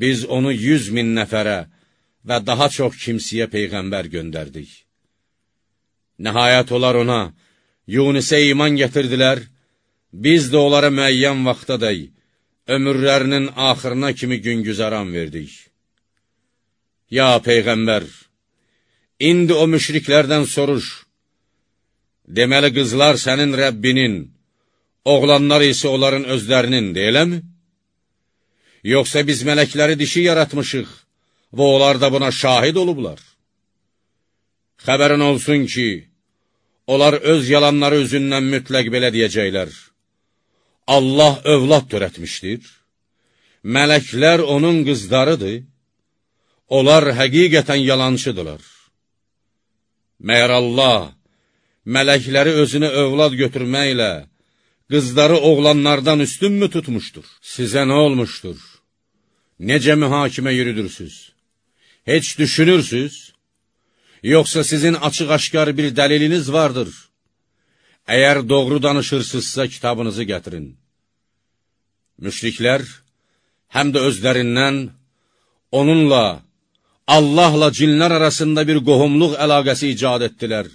Biz onu yüz min nəfərə və daha çox kimsiyə Peyğəmbər göndərdik. Nəhayət onlar ona, Yunisə iman gətirdilər, biz də onlara müəyyən vaxta dəy, ömürlərinin axırına kimi gün güzəran verdik. Ya Peyğəmbər, indi o müşriklərdən soruş, deməli qızlar sənin Rəbbinin, oğlanlar isə onların özlərinin, deyiləmi? Yoxsa biz mələkləri dişi yaratmışıq və onlar da buna şahid olublar. Xəbərin olsun ki, onlar öz yalanları üzündən mütləq belə deyəcəklər. Allah övlad törətmişdir, mələklər onun qızlarıdır, onlar həqiqətən yalancıdırlar. Məyər Allah mələkləri özünə övlad götürməklə, qızları oğlanlardan üstünmü tutmuşdur? Sizə nə olmuşdur? Necə mühakimə yürüdürsüz? Heç düşünürsüz? Yoxsa sizin açıq-aşkar bir dəliliniz vardır? Əgər doğru danışırsızsa, kitabınızı gətirin. Müşriklər həm də özlərindən onunla, Allahla cinlər arasında bir qohumluq əlaqəsi icad etdilər.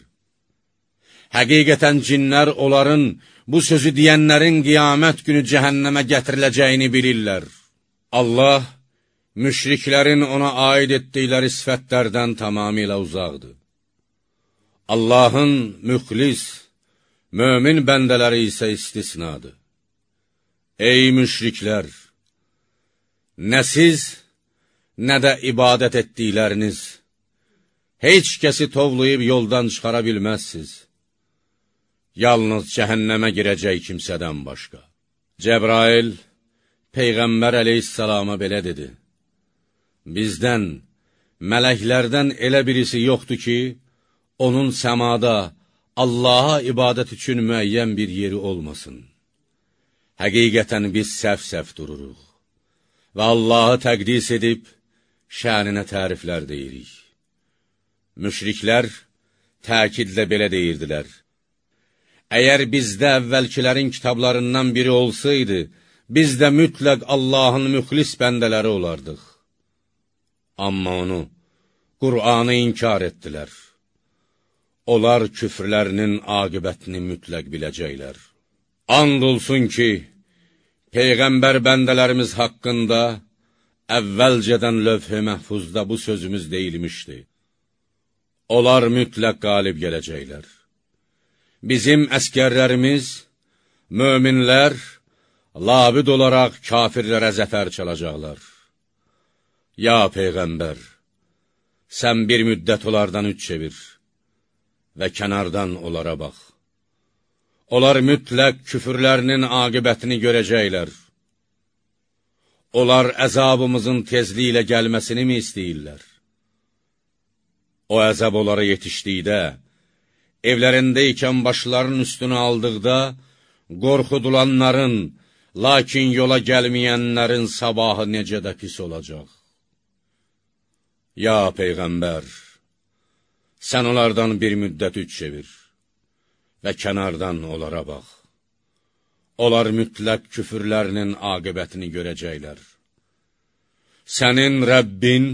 Həqiqətən cinlər onların bu sözü deyənlərin qiyamət günü cəhənnəmə gətiriləcəyini bilirlər. Allah müşriklərin ona aid etdikləri sifətlərdən tamamilə uzaqdır. Allahın müxlis, mömin bəndələri isə istisnadır. Ey müşriklər! Nə siz, nə də ibadət etdikləriniz, heç kəsi tovlayıb yoldan çıxara bilməzsiz. Yalnız cəhənnəmə girəcək kimsədən başqa. Cəbrail, Peyğəmbər əleyhissalama belə dedi, Bizdən, mələklərdən elə birisi yoxdur ki, onun səmada Allaha ibadət üçün müəyyən bir yeri olmasın. Həqiqətən biz səhv-səhv dururuq və Allahı təqdis edib, şəninə təriflər deyirik. Müşriklər təkidlə belə deyirdilər, Əgər bizdə əvvəlkilərin kitablarından biri olsaydı, biz də mütləq Allahın müxlis bəndələri olardıq. Amma onu, Qur'anı inkar etdilər. Onlar küfrlərinin aqibətini mütləq biləcəklər. And olsun ki, Peyğəmbər bəndələrimiz haqqında əvvəlcədən lövh-i məhfuzda bu sözümüz deyilmişdi. Onlar mütləq qalib gələcəklər. Bizim əskərlərimiz, möminlər, labid olaraq kafirlərə zəfər çalacaqlar. Ya Peyğəmbər, sən bir müddət onlardan üç çevir və kənardan onlara bax. Onlar mütləq küfürlərinin aqibətini görəcəklər. Onlar əzabımızın tezliyi ilə gəlməsini mi istəyirlər? O əzab onlara yetişdikdə, evlərində ikən başlarının üstünü aldıqda, qorxudulanların, lakin yola gəlməyənlərin sabahı necə də pis olacaq. Ya Peyğəmbər, sən onlardan bir müddət üç çevir və kənardan onlara bax. Onlar mütləq küfürlərinin aqibətini görəcəklər. Sənin Rəbbin,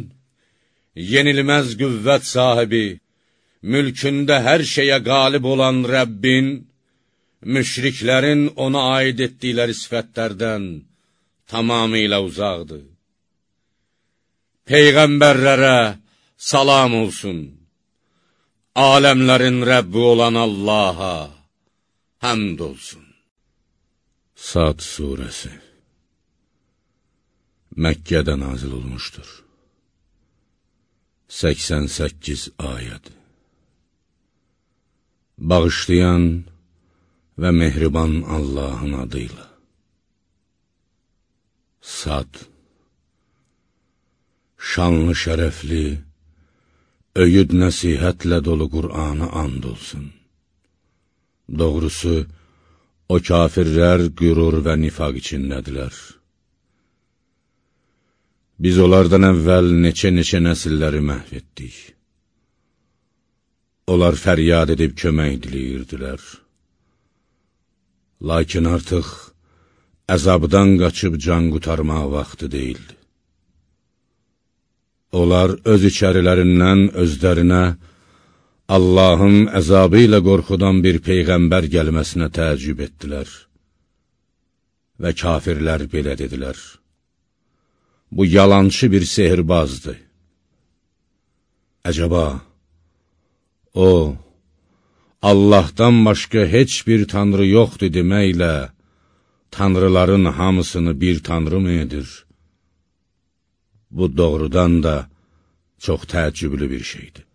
yenilməz qüvvət sahibi, mülkündə hər şeyə qalib olan Rəbbin, müşriklərin ona aid etdikləri sifətlərdən tamamilə uzaqdır. Peyğəmbərlərə salam olsun aləmlərin Rəbbi olan Allaha həmd olsun. Sad surəsi Məkkədə nazil olmuşdur. 88 ayəd Bağışlayan və mehriban Allahın adıyla Sad Şanlı şərəfli öyüd nəsihətlə dolu Qur'anı and olsun. Doğrusu, o kafirlər qürur və nifaq içindədilər. Biz onlardan əvvəl neçə-neçə nəsilləri məhv etdik. Onlar fəryad edib kömək diləyirdilər. Lakin artıq əzabdan qaçıb can qutarmaq vaxtı deyildi. Onlar öz içərilərindən özlərinə Allahın əzabı ilə qorxudan bir peyğəmbər gəlməsinə təəccüb etdilər. Və kafirlər belə dedilər. Bu yalançı bir sehirbazdır. Əcəba, o, Allahdan başqa heç bir tanrı yoxdur deməklə, tanrıların hamısını bir tanrı mı edir? Bu doğrudan da çox təəccüblü bir şeydir.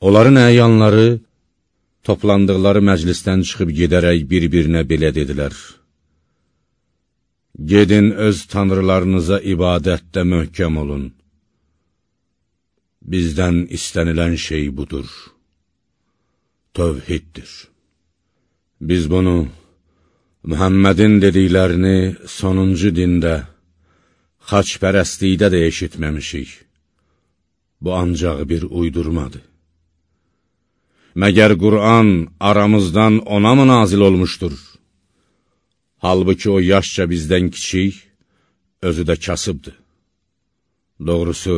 Onların əyanları toplandıqları məclisdən çıxıb gedərək bir-birinə belə dedilər. Gedin öz tanrılarınıza ibadətdə möhkəm olun. Bizdən istənilən şey budur. Tövhiddir. Biz bunu, Mühəmmədin dediklərini sonuncu dində, xaçpərəstlikdə də eşitməmişik. Bu ancaq bir uydurmadır. Məgər Qur'an aramızdan ona mı nazil olmuşdur? Halbuki o yaşca bizdən kiçik, özü də kasıbdır. Doğrusu,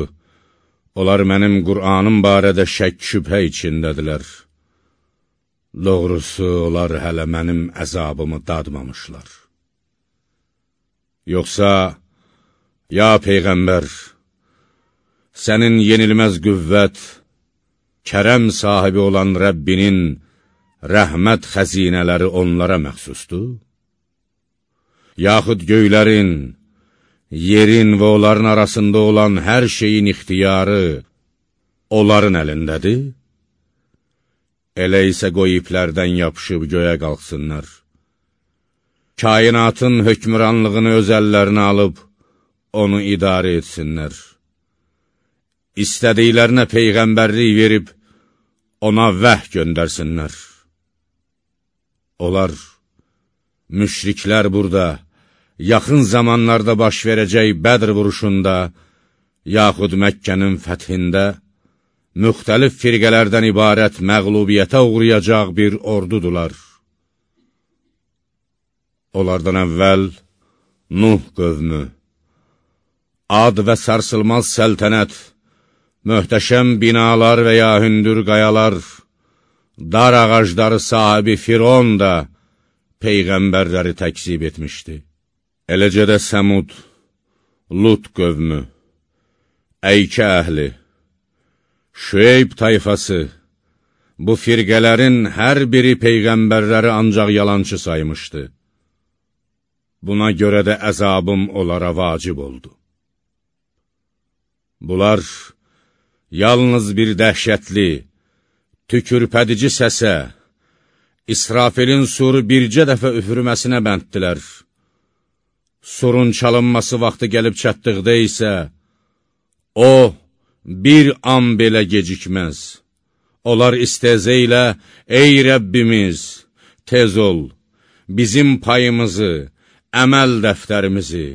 onlar mənim Qur'anım barədə şək şübhə içindədirlər. Doğrusu, onlar hələ mənim əzabımı dadmamışlar. Yoxsa, Ya Peyğəmbər, sənin yenilməz qüvvət, kərəm sahibi olan Rəbbinin rəhmət xəzinələri onlara məxsusdur? yaxud göylərin, yerin və onların arasında olan hər şeyin ixtiyarı onların əlindədir? Elə isə qoy iplərdən yapışıb göyə qalxsınlar. Kainatın hökmüranlığını öz əllərinə alıb, onu idarə etsinlər. İstədiklərinə peyğəmbərlik verib, ona vəh göndərsinlər. Onlar, müşriklər burada, yaxın zamanlarda baş verəcək Bədr vuruşunda, yaxud Məkkənin fəthində, müxtəlif firqələrdən ibarət məqlubiyyətə uğrayacaq bir ordudular. Onlardan əvvəl Nuh qövmü, ad və sarsılmaz səltənət, möhtəşəm binalar və ya hündür qayalar, dar ağacları sahibi Firon da Peyğəmbərləri təkzib etmişdi. Eləcə də Səmud, Lut qövmü, Əykə əhli, Şüeyb tayfası, bu firqələrin hər biri Peyğəmbərləri ancaq yalançı saymışdı. Buna görə də əzabım onlara vacib oldu. Bunlar yalnız bir dəhşətli, tükürpədici səsə, İsrafilin suru bircə dəfə üfürməsinə bənddilər. Surun çalınması vaxtı gəlib çatdıqda isə, o, bir an belə gecikməz. Onlar istəzə ilə, ey Rəbbimiz, tez ol, bizim payımızı, əməl dəftərimizi,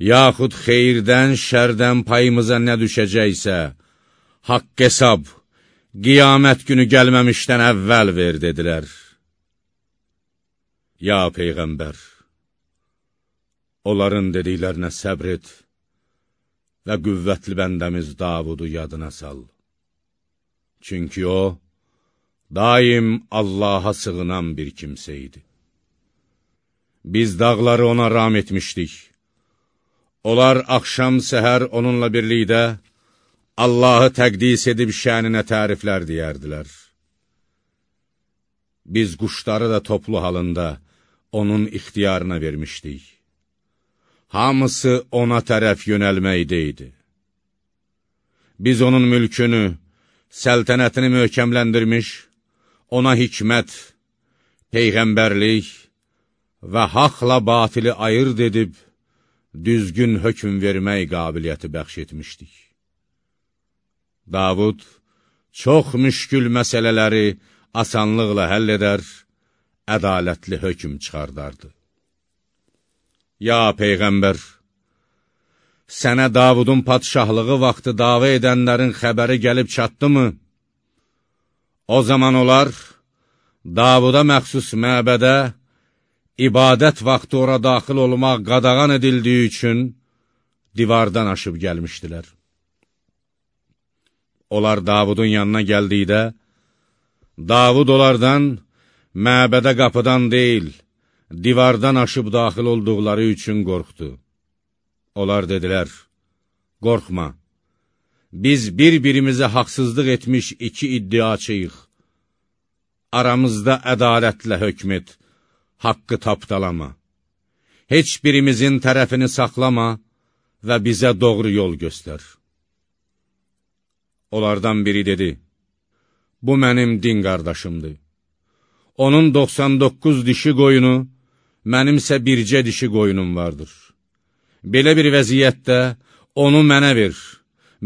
yaxud xeyirdən, şərdən payımıza nə düşəcəksə, haqq hesab, qiyamət günü gəlməmişdən əvvəl ver, dedilər. Ya Peyğəmbər! onların dediklərinə səbr et və qüvvətli bəndəmiz Davudu yadına sal. Çünki o, daim Allaha sığınan bir kimsə idi. Biz dağları ona ram etmişdik. Onlar axşam səhər onunla birlikdə Allahı təqdis edib şəninə təriflər deyərdilər. Biz quşları da toplu halında onun ixtiyarına vermişdik hamısı ona tərəf yönəlməkdə idi. Biz onun mülkünü, səltənətini möhkəmləndirmiş, ona hikmət, peyğəmbərlik və haqla batili ayırt edib, düzgün hökm vermək qabiliyyəti bəxş etmişdik. Davud çox müşkül məsələləri asanlıqla həll edər, ədalətli hökm çıxardardı. Ya Peyğəmbər, sənə Davudun patşahlığı vaxtı dava edənlərin xəbəri gəlib çatdımı? O zaman onlar Davuda məxsus məbədə ibadət vaxtı ora daxil olmaq qadağan edildiyi üçün divardan aşıb gəlmişdilər. Onlar Davudun yanına gəldikdə, Davud onlardan məbədə qapıdan deyil, divardan aşıb daxil olduqları üçün qorxdu. Onlar dedilər, qorxma, biz bir-birimizə haqsızlıq etmiş iki iddiaçıyıq. Aramızda ədalətlə hökm et, haqqı tapdalama. Heç birimizin tərəfini saxlama və bizə doğru yol göstər. Onlardan biri dedi, bu mənim din qardaşımdır. Onun 99 dişi qoyunu, mənimsə bircə dişi qoyunum vardır. Belə bir vəziyyətdə onu mənə ver,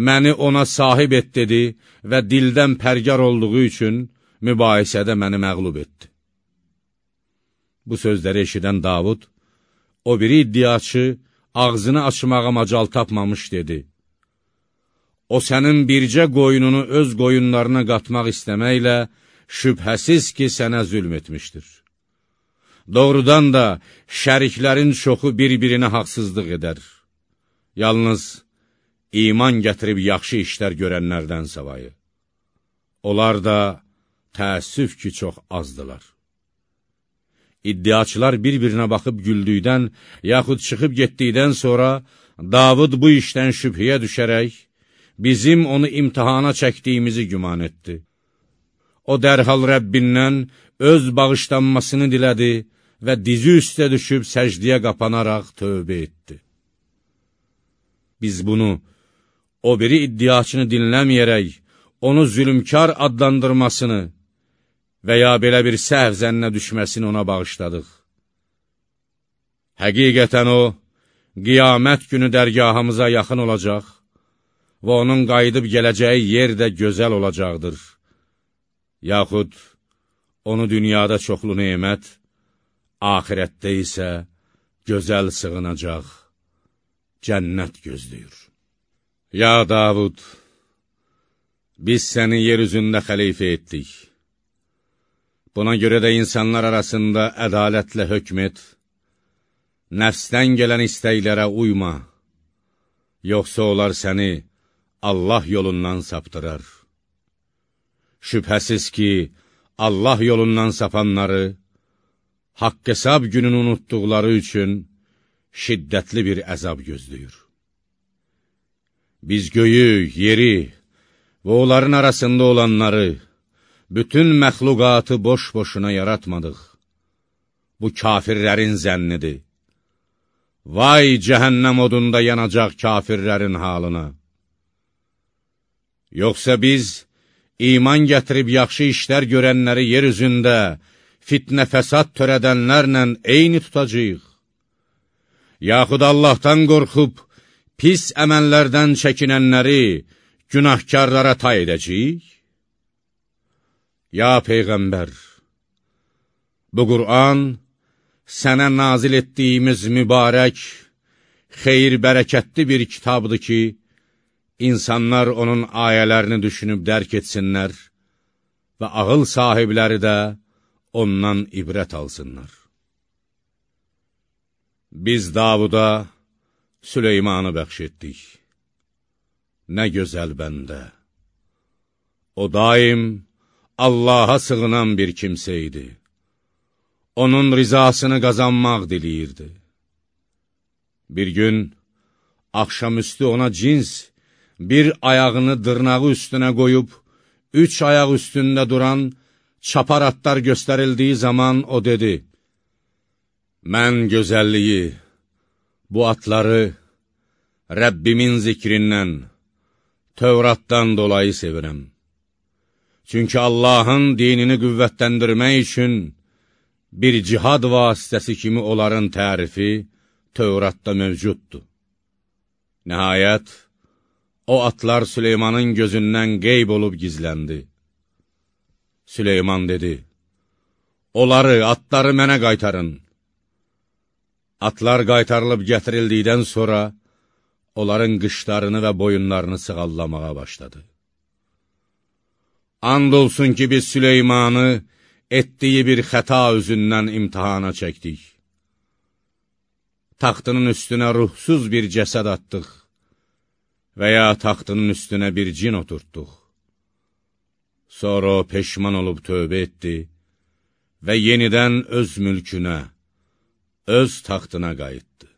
məni ona sahib et dedi və dildən pərgar olduğu üçün mübahisədə məni məqlub etdi. Bu sözləri eşidən Davud, o biri iddiaçı ağzını açmağa macal tapmamış dedi. O sənin bircə qoyununu öz qoyunlarına qatmaq istəməklə şübhəsiz ki, sənə zülm etmişdir. Doğrudan da şəriklərin çoxu bir-birinə haqsızlıq edər. Yalnız iman gətirib yaxşı işlər görənlərdən savayı. Onlar da təəssüf ki, çox azdılar. İddiaçılar bir-birinə baxıb güldükdən, yaxud çıxıb getdikdən sonra Davud bu işdən şübhəyə düşərək, bizim onu imtihana çəkdiyimizi güman etdi. O dərhal Rəbbindən öz bağışlanmasını dilədi və dizi üstə düşüb səcdiyə qapanaraq tövbə etdi. Biz bunu o biri iddiaçını dinləməyərək, onu zülümkar adlandırmasını və ya belə bir səhv zənnə düşməsini ona bağışladıq. Həqiqətən o, qiyamət günü dərgahımıza yaxın olacaq və onun qayıdıb gələcəyi yer də gözəl olacaqdır. Yaxud onu dünyada çoxlu neymət, ahirətdə isə gözəl sığınacaq, cənnət gözləyir. Ya Davud, biz səni yer üzündə xəlifə etdik. Buna görə də insanlar arasında ədalətlə hökm et, nəfsdən gələn istəklərə uyma, yoxsa onlar səni Allah yolundan saptırar. Şübhəsiz ki, Allah yolundan sapanları, haqq hesab gününü unutduqları üçün şiddətli bir əzab gözləyir. Biz göyü, yeri və onların arasında olanları, bütün məxluqatı boş-boşuna yaratmadıq. Bu kafirlərin zənnidir. Vay cəhənnəm odunda yanacaq kafirlərin halına! Yoxsa biz, iman gətirib yaxşı işlər görənləri yer üzündə, fitnə fəsad törədənlərlə eyni tutacaq. Yaxud Allahdan qorxub, pis əməllərdən çəkinənləri günahkarlara tay edəcəyik? Ya Peyğəmbər, bu Qur'an sənə nazil etdiyimiz mübarək, xeyir-bərəkətli bir kitabdır ki, insanlar onun ayələrini düşünüb dərk etsinlər və ağıl sahibləri də ondan ibrət alsınlar. Biz Davuda Süleymanı bəxş etdik. Nə gözəl bəndə! O daim Allaha sığınan bir kimsə idi. Onun rizasını qazanmaq diliyirdi. Bir gün, axşamüstü ona cins, bir ayağını dırnağı üstünə qoyub, üç ayaq üstündə duran çapar atlar göstərildiyi zaman o dedi, Mən gözəlliyi, bu atları Rəbbimin zikrindən, Tövratdan dolayı sevirəm. Çünki Allahın dinini qüvvətləndirmək üçün bir cihad vasitəsi kimi onların tərifi Tövratda mövcuddur. Nəhayət, o atlar Süleymanın gözündən qeyb olub gizləndi. Süleyman dedi, Onları, atları mənə qaytarın. Atlar qaytarılıb gətirildikdən sonra, onların qışlarını və boyunlarını sığallamağa başladı. And olsun ki, biz Süleymanı etdiyi bir xəta üzündən imtihana çəkdik. Taxtının üstünə ruhsuz bir cəsəd attıq və ya taxtının üstünə bir cin oturtduq. Sonra o peşman olub tövbə etdi və yenidən öz mülkünə, öz taxtına qayıtdı.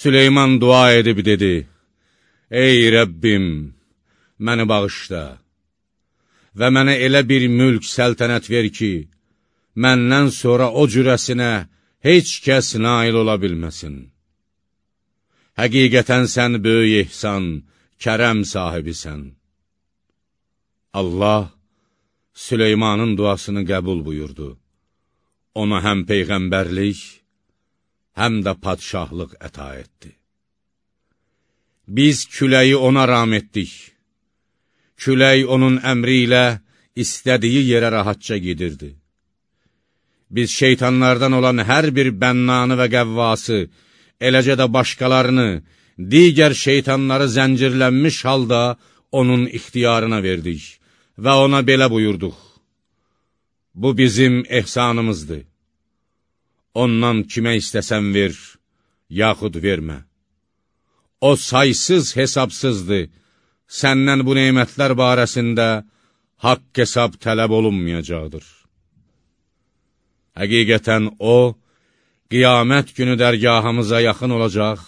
Süleyman dua edib dedi, Ey Rəbbim, məni bağışla və mənə elə bir mülk səltənət ver ki, məndən sonra o cürəsinə heç kəs nail ola bilməsin. Həqiqətən sən böyük ehsan, kərəm sahibisən. Allah Süleymanın duasını qəbul buyurdu. Ona həm peyğəmbərlik, həm də padşahlıq əta etdi. Biz küləyi ona ram etdik. Külək onun əmri ilə istədiyi yerə rahatca gedirdi. Biz şeytanlardan olan hər bir bənnanı və qəvvası, eləcə də başqalarını, digər şeytanları zəncirlənmiş halda onun ixtiyarına verdik və ona belə buyurduq. Bu bizim ehsanımızdır. Ondan kimə istəsən ver, yaxud vermə. O saysız hesabsızdır, səndən bu neymətlər barəsində haqq hesab tələb olunmayacaqdır. Həqiqətən o, qiyamət günü dərgahımıza yaxın olacaq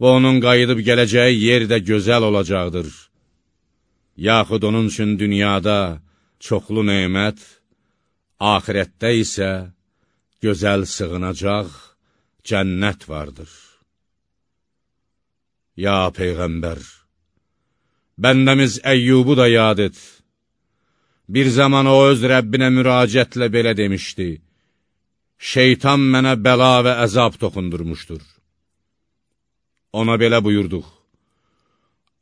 və onun qayıdıb gələcəyi yer də gözəl olacaqdır yaxud onun üçün dünyada çoxlu neymət, ahirətdə isə gözəl sığınacaq, cənnət vardır. Ya Peyğəmbər, bəndəmiz Əyyubu da yad et. Bir zaman o öz Rəbbinə müraciətlə belə demişdi, Şeytan mənə bəla və əzab toxundurmuşdur. Ona belə buyurduq,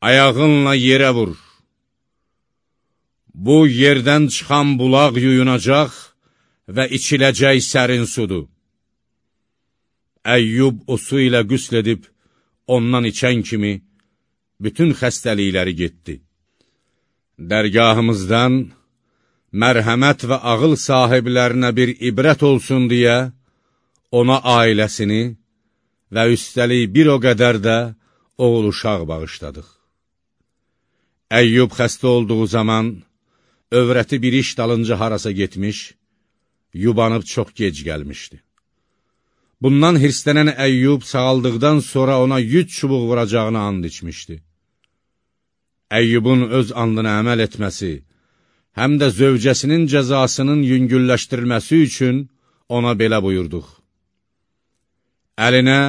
ayağınla yerə vur. Bu, yerdən çıxan bulaq yuyunacaq və içiləcək sərin sudur. Əyyub o su ilə qüsl edib, ondan içən kimi bütün xəstəlikləri getdi. Dərgahımızdan mərhəmət və ağıl sahiblərinə bir ibrət olsun deyə, ona ailəsini və üstəlik bir o qədər də oğul uşaq bağışladıq. Əyyub xəstə olduğu zaman, övrəti bir iş dalınca harasa getmiş, yubanıb çox gec gəlmişdi. Bundan hirslənən Əyyub sağaldıqdan sonra ona yüz çubuq vuracağını and içmişdi. Əyyubun öz andına əməl etməsi, həm də zövcəsinin cəzasının yüngülləşdirilməsi üçün ona belə buyurduq. Əlinə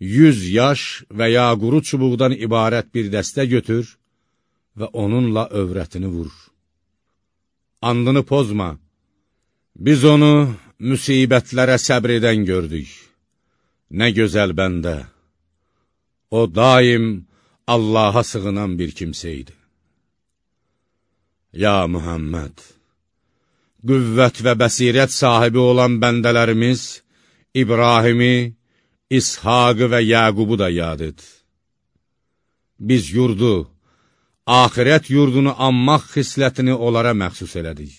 yüz yaş və ya quru çubuqdan ibarət bir dəstə götür və onunla övrətini vur. Andını pozma, biz onu müsibətlərə səbr edən gördük. Nə gözəl bəndə, o daim Allaha sığınan bir kimsə idi. Ya Mühəmməd, qüvvət və bəsirət sahibi olan bəndələrimiz İbrahimi, İshagı və Yəqubu da yad et. Biz yurdu, axirət yurdunu anmaq xislətini onlara məxsus elədik.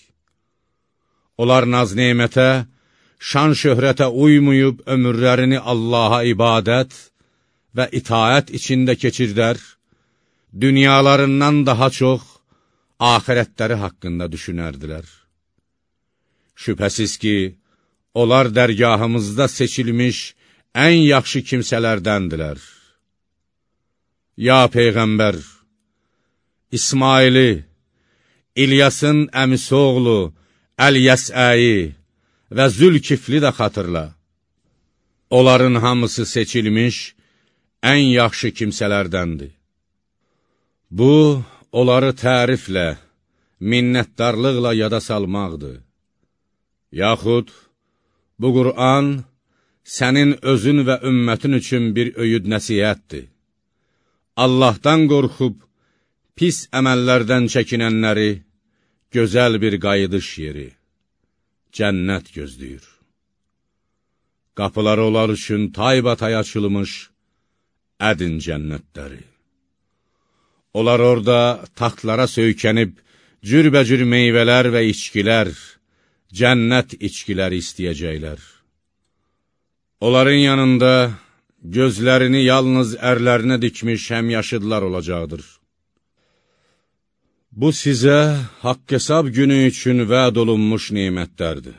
Onlar naz neymətə, şan şöhrətə uymayıb ömürlərini Allaha ibadət və itaət içində keçirdər, dünyalarından daha çox axirətləri haqqında düşünərdilər. Şübhəsiz ki, onlar dərgahımızda seçilmiş ən yaxşı kimsələrdəndirlər. Ya Peyğəmbər, İsmaili, İlyasın əmisi oğlu, Əl-Yəsəyi və Zülkifli də xatırla. Onların hamısı seçilmiş ən yaxşı kimsələrdəndir. Bu, onları təriflə, minnətdarlıqla yada salmaqdır. Yaxud, bu Qur'an sənin özün və ümmətin üçün bir öyüd nəsiyyətdir. Allahdan qorxub, pis əməllərdən çəkinənləri, gözəl bir qayıdış yeri, cənnət gözləyir. Qapıları onlar üçün taybatay açılmış, ədin cənnətləri. Onlar orada taxtlara söykənib, cürbəcür meyvələr və içkilər, cənnət içkiləri istəyəcəklər. Onların yanında gözlərini yalnız ərlərinə dikmiş həmyaşıdlar olacaqdır. Bu sizə haqq günü üçün vəd olunmuş neymətlərdir.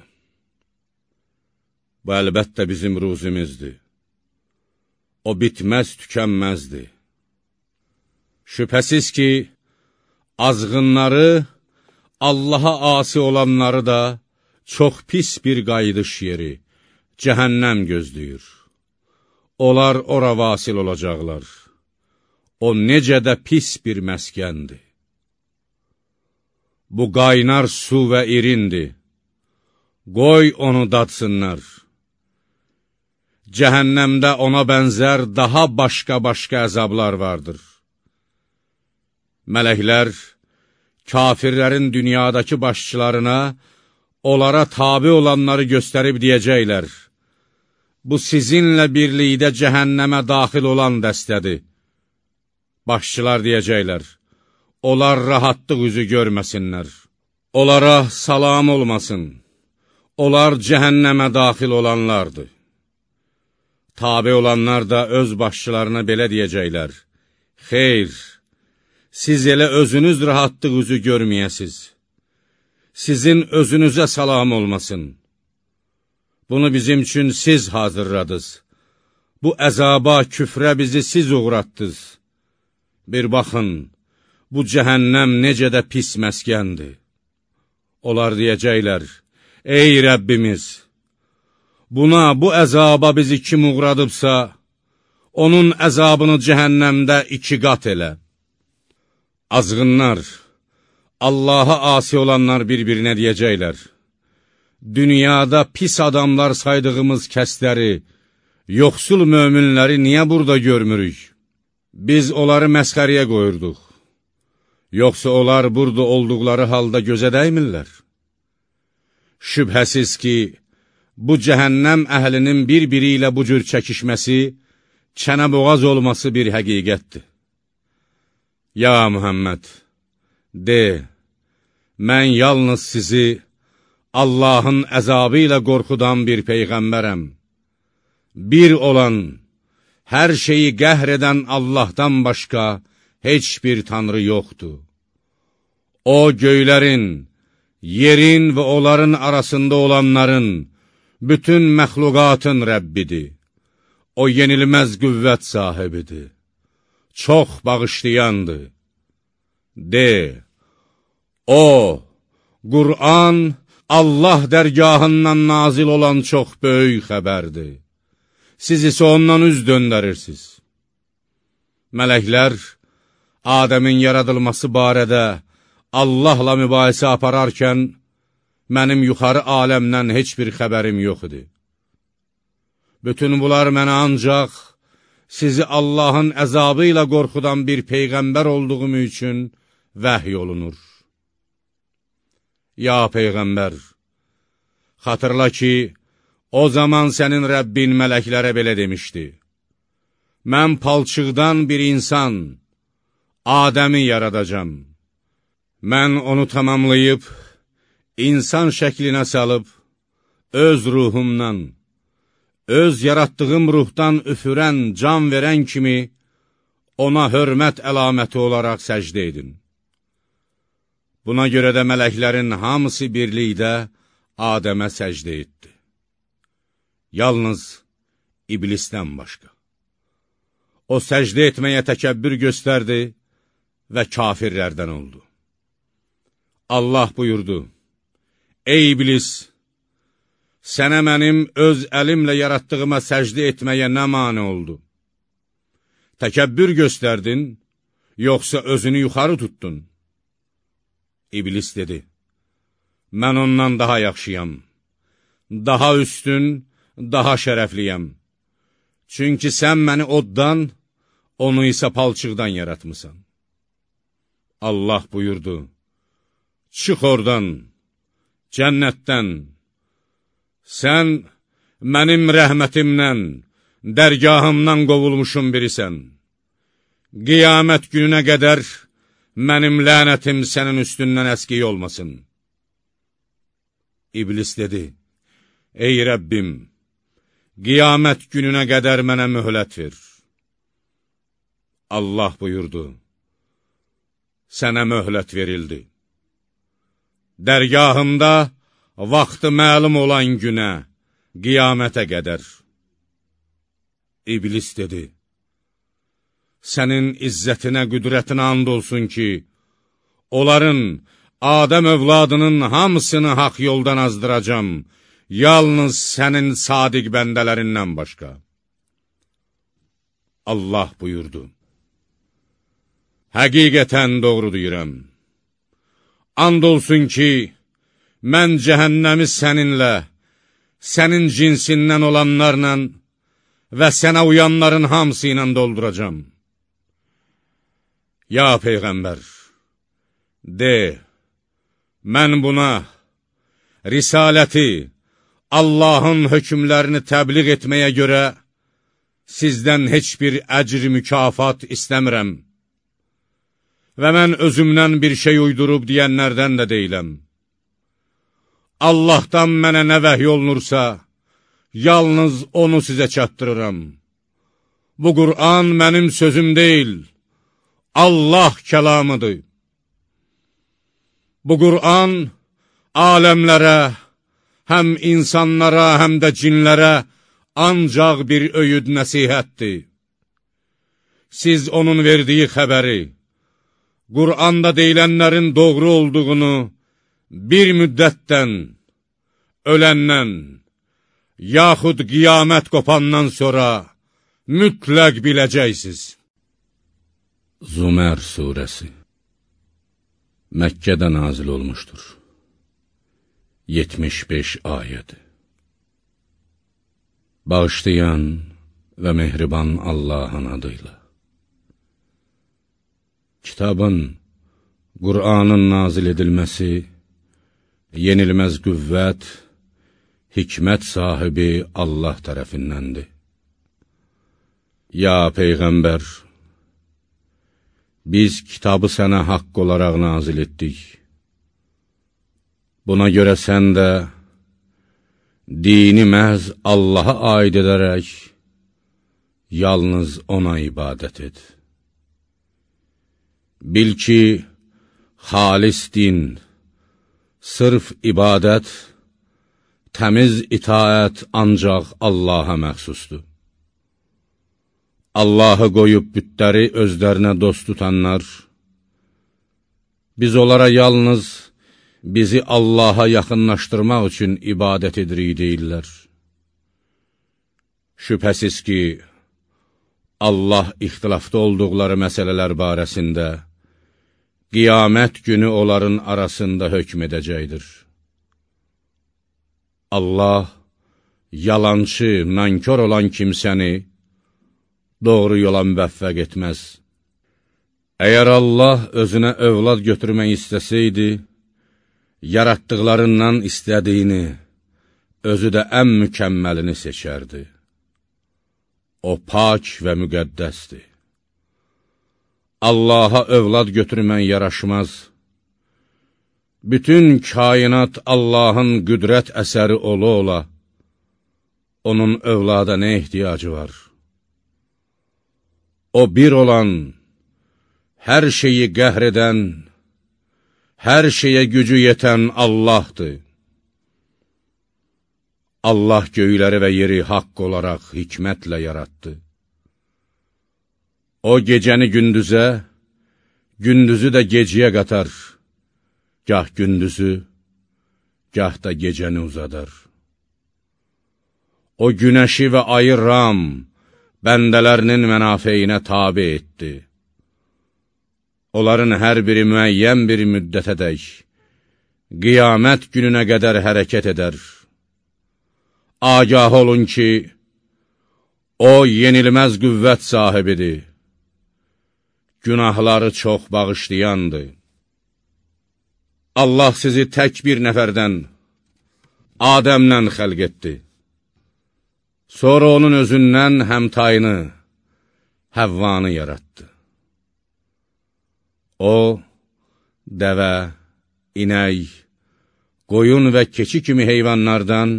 Bu əlbəttə bizim ruzimizdir. O bitməz, tükənməzdir. Şübhəsiz ki, azğınları, Allaha asi olanları da çox pis bir qayıdış yeri, cəhənnəm gözləyir. Onlar ora vasil olacaqlar. O necə də pis bir məskəndir. Bu qaynar su və irindir. Qoy onu dadsınlar. Cəhənnəmdə ona bənzər daha başqa-başqa əzablar vardır. Mələklər, kafirlərin dünyadakı başçılarına, onlara tabi olanları göstərib deyəcəklər, bu sizinlə birlikdə cəhənnəmə daxil olan dəstədir. Başçılar deyəcəklər, onlar rahatlıq üzü görməsinlər, onlara salam olmasın, onlar cəhənnəmə daxil olanlardır. Tabi olanlar da öz başçılarına belə deyəcəklər, xeyr, siz elə özünüz rahatlıq üzü görməyəsiz sizin özünüzə salam olmasın. Bunu bizim üçün siz hazırladız. Bu əzaba, küfrə bizi siz uğratdınız. Bir baxın, bu cəhənnəm necə də pis məskəndir. Onlar deyəcəklər, ey Rəbbimiz, buna, bu əzaba bizi kim uğradıbsa, onun əzabını cəhənnəmdə iki qat elə. Azğınlar, Allaha asi olanlar bir-birinə deyəcəklər, dünyada pis adamlar saydığımız kəsləri, yoxsul möminləri niyə burada görmürük? Biz onları məsxəriyə qoyurduq. Yoxsa onlar burada olduqları halda gözə dəymirlər? Şübhəsiz ki, bu cəhənnəm əhlinin bir-biri ilə bu cür çəkişməsi, çənəboğaz olması bir həqiqətdir. Ya Muhammed, de, mən yalnız sizi Allahın əzabı ilə qorxudan bir peyğəmbərəm. Bir olan, hər şeyi qəhr edən Allahdan başqa heç bir tanrı yoxdur. O, göylərin, yerin və onların arasında olanların, bütün məxluqatın Rəbbidir. O yenilməz qüvvət sahibidir. Çox bağışlayandır. De, o, Qur'an, Allah dərgahından nazil olan çox böyük xəbərdir. Siz isə ondan üz döndərirsiniz. Mələklər, Adəmin yaradılması barədə Allahla mübahisə apararkən, mənim yuxarı aləmdən heç bir xəbərim yox idi. Bütün bunlar mənə ancaq sizi Allahın əzabı ilə qorxudan bir peyğəmbər olduğum üçün vəhy olunur. Ya Peyğəmbər, xatırla ki, o zaman sənin Rəbbin mələklərə belə demişdi. Mən palçıqdan bir insan, Adəmi yaradacam. Mən onu tamamlayıb, insan şəklinə salıb, öz ruhumdan, öz yaratdığım ruhdan üfürən, can verən kimi, ona hörmət əlaməti olaraq səcdə edin. Buna görə də mələklərin hamısı birlikdə Adəmə səcdə etdi. Yalnız iblisdən başqa. O səcdə etməyə təkəbbür göstərdi və kafirlərdən oldu. Allah buyurdu, Ey iblis! Sənə mənim öz əlimlə yaratdığıma səcdə etməyə nə mani oldu? Təkəbbür göstərdin, yoxsa özünü yuxarı tutdun? İblis dedi, mən ondan daha yaxşıyam, daha üstün, daha şərəfliyəm. Çünki sən məni oddan, onu isə palçıqdan yaratmısan. Allah buyurdu, çıx oradan, cənnətdən, Sən mənim rəhmətimdən, dərgahımdan qovulmuşum birisən. Qiyamət gününə qədər mənim lənətim sənin üstündən əskiy olmasın. İblis dedi, Ey Rəbbim, qiyamət gününə qədər mənə mühlət ver. Allah buyurdu, sənə möhlət verildi. Dərgahımda vaxtı məlum olan günə, qiyamətə qədər. İblis dedi, sənin izzətinə, qüdrətinə and olsun ki, onların, Adəm övladının hamısını haq yoldan azdıracam, yalnız sənin sadiq bəndələrindən başqa. Allah buyurdu, Həqiqətən doğru deyirəm. And olsun ki, mən cəhənnəmi səninlə, sənin cinsindən olanlarla və sənə uyanların hamısı ilə dolduracam. Ya Peyğəmbər, de, mən buna, risaləti, Allahın hökmlərini təbliğ etməyə görə sizdən heç bir əcr mükafat istəmirəm və mən özümdən bir şey uydurub deyənlərdən də deyiləm. Allahdan mənə nə vəhy olunursa, yalnız onu sizə çatdırıram. Bu Qur'an mənim sözüm deyil, Allah kəlamıdır. Bu Qur'an aləmlərə, həm insanlara, həm də cinlərə ancaq bir öyüd nəsihətdir. Siz onun verdiyi xəbəri, Qur'anda deyilənlərin doğru olduğunu, bir müddətdən, öləndən yaxud qiyamət qopandan sonra mütləq biləcəksiniz. Zumər surəsi Məkkədə nazil olmuşdur. 75 ayəd Bağışlayan və mehriban Allahın adıyla Kitabın, Qur'anın nazil edilməsi, yenilməz qüvvət, hikmət sahibi Allah tərəfindəndir. Ya Peyğəmbər, biz kitabı sənə haqq olaraq nazil etdik. Buna görə sən də dini məhz Allaha aid edərək, yalnız ona ibadət et. Bil ki, xalis din, sırf ibadət, təmiz itaət ancaq Allaha məxsusdur. Allahı qoyub bütləri özlərinə dost tutanlar, biz onlara yalnız bizi Allaha yaxınlaşdırmaq üçün ibadət edirik deyirlər. Şübhəsiz ki, Allah ixtilafda olduqları məsələlər barəsində, qiyamət günü onların arasında hökm edəcəkdir. Allah, yalancı, nankör olan kimsəni, doğru yola müvəffəq etməz. Əgər Allah özünə övlad götürmək istəsəydi, yaratdıqlarından istədiyini, özü də ən mükəmməlini seçərdi. O, pak və müqəddəsdir. Allaha övlad götürmək yaraşmaz. Bütün kainat Allahın qüdrət əsəri ola-ola, onun övlada nə ehtiyacı var? O bir olan, hər şeyi qəhr edən, hər şeyə gücü yetən Allahdır. Allah göyləri və yeri haqq olaraq hikmətlə yaratdı. O gecəni gündüzə, gündüzü də geciyə qatar, gah gündüzü, gah da gecəni uzadar. O günəşi və ayı ram, bəndələrinin mənafeyinə tabi etdi. Onların hər biri müəyyən bir müddətədək, qiyamət gününə qədər hərəkət edər. Agah olun ki, O yenilməz qüvvət sahibidir, günahları çox bağışlayandır. Allah sizi tək bir nəfərdən, Adəmlə xəlq etdi. Sonra onun özündən həmtayını, Həvvanı yaratdı. O, dəvə, inək, qoyun və keçi kimi heyvanlardan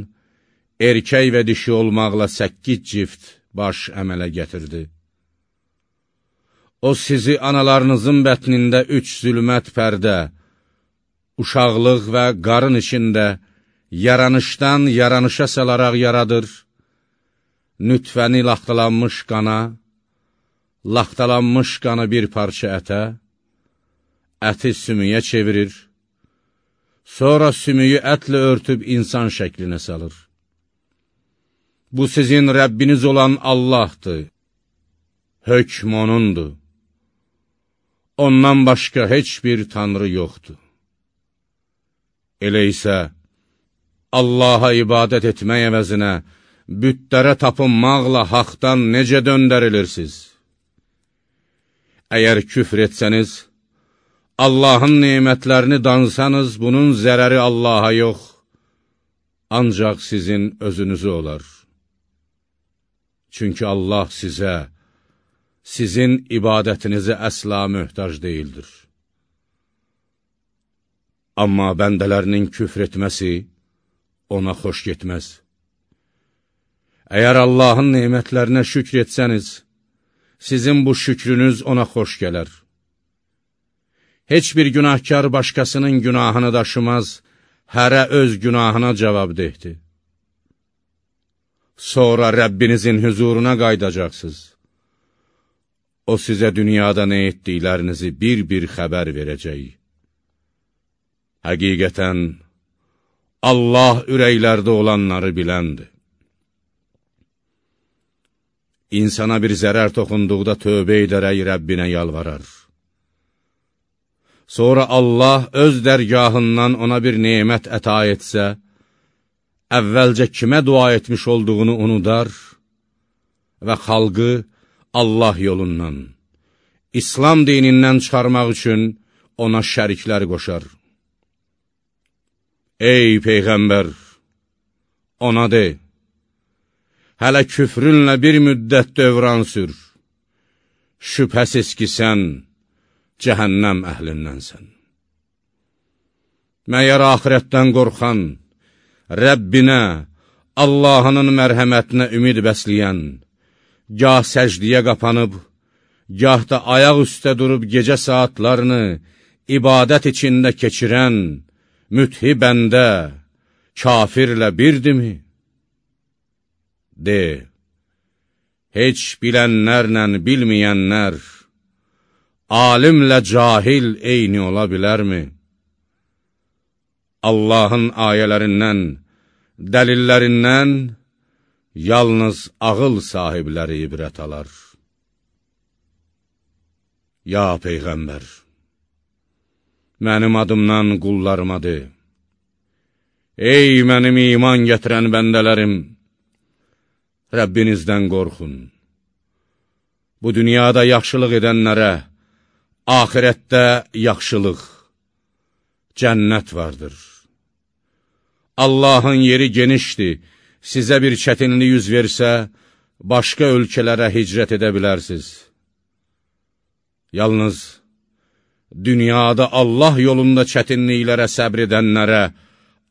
erkək və dişi olmaqla səkkiz cift baş əmələ gətirdi. O, sizi analarınızın bətnində üç zülmət pərdə, uşaqlıq və qarın içində yaranışdan yaranışa salaraq yaradır, nütfəni laxtalanmış qana, laxtalanmış qanı bir parça ətə, əti sümüyə çevirir, sonra sümüyü ətlə örtüb insan şəklinə salır. Bu sizin Rəbbiniz olan Allahdır, hökm O'nundur. Ondan başqa heç bir tanrı yoxdur. Elə isə, Allaha ibadət etmək əvəzinə, bütlərə tapınmaqla haqdan necə döndərilirsiniz? Əgər küfr etsəniz, Allahın neymətlərini dansanız, bunun zərəri Allaha yox, ancaq sizin özünüzü olar. Çünki Allah sizə, sizin ibadətinizə əsla möhtac deyildir. Amma bəndələrinin küfr etməsi ona xoş getməz. Əgər Allahın neymətlərinə şükr etsəniz, sizin bu şükrünüz ona xoş gələr. Heç bir günahkar başqasının günahını daşımaz, hərə öz günahına cavabdehdir. Sonra Rəbbinizin hüzuruna qaydacaqsınız. O sizə dünyada nə etdiklərinizi bir-bir xəbər verəcək. Həqiqətən, Allah ürəklərdə olanları biləndir. insana bir zərər toxunduqda tövbə edərək Rəbbinə yalvarar. Sonra Allah öz dərgahından ona bir nemət əta etsə, əvvəlcə kimə dua etmiş olduğunu unudar və xalqı Allah yolundan, İslam dinindən çıxarmaq üçün ona şəriklər qoşar. Ey Peyğəmbər! Ona de, hələ küfrünlə bir müddət dövran sür, şübhəsiz ki, sən cəhənnəm əhlindənsən. Məyər ahirətdən qorxan, Rəbbinə, Allahının mərhəmətinə ümid bəsləyən, gah səcdiyə qapanıb, gah da ayaq üstə durub gecə saatlarını ibadət içində keçirən, müthi bəndə, kafirlə birdimi? De, heç bilənlərlə bilməyənlər, alimlə cahil eyni ola bilərmi? Allahın ayələrindən, dəlillərindən yalnız ağıl sahibləri ibrət alar. Ya Peyğəmbər, mənim adımdan qullarıma de, Ey mənim iman gətirən bəndələrim, Rəbbinizdən qorxun. Bu dünyada yaxşılıq edənlərə, ahirətdə yaxşılıq, cənnət vardır. Allahın yeri genişdir, sizə bir çətinlik yüz versə, başqa ölkələrə hicrət edə bilərsiniz. Yalnız, dünyada Allah yolunda çətinliklərə səbr edənlərə,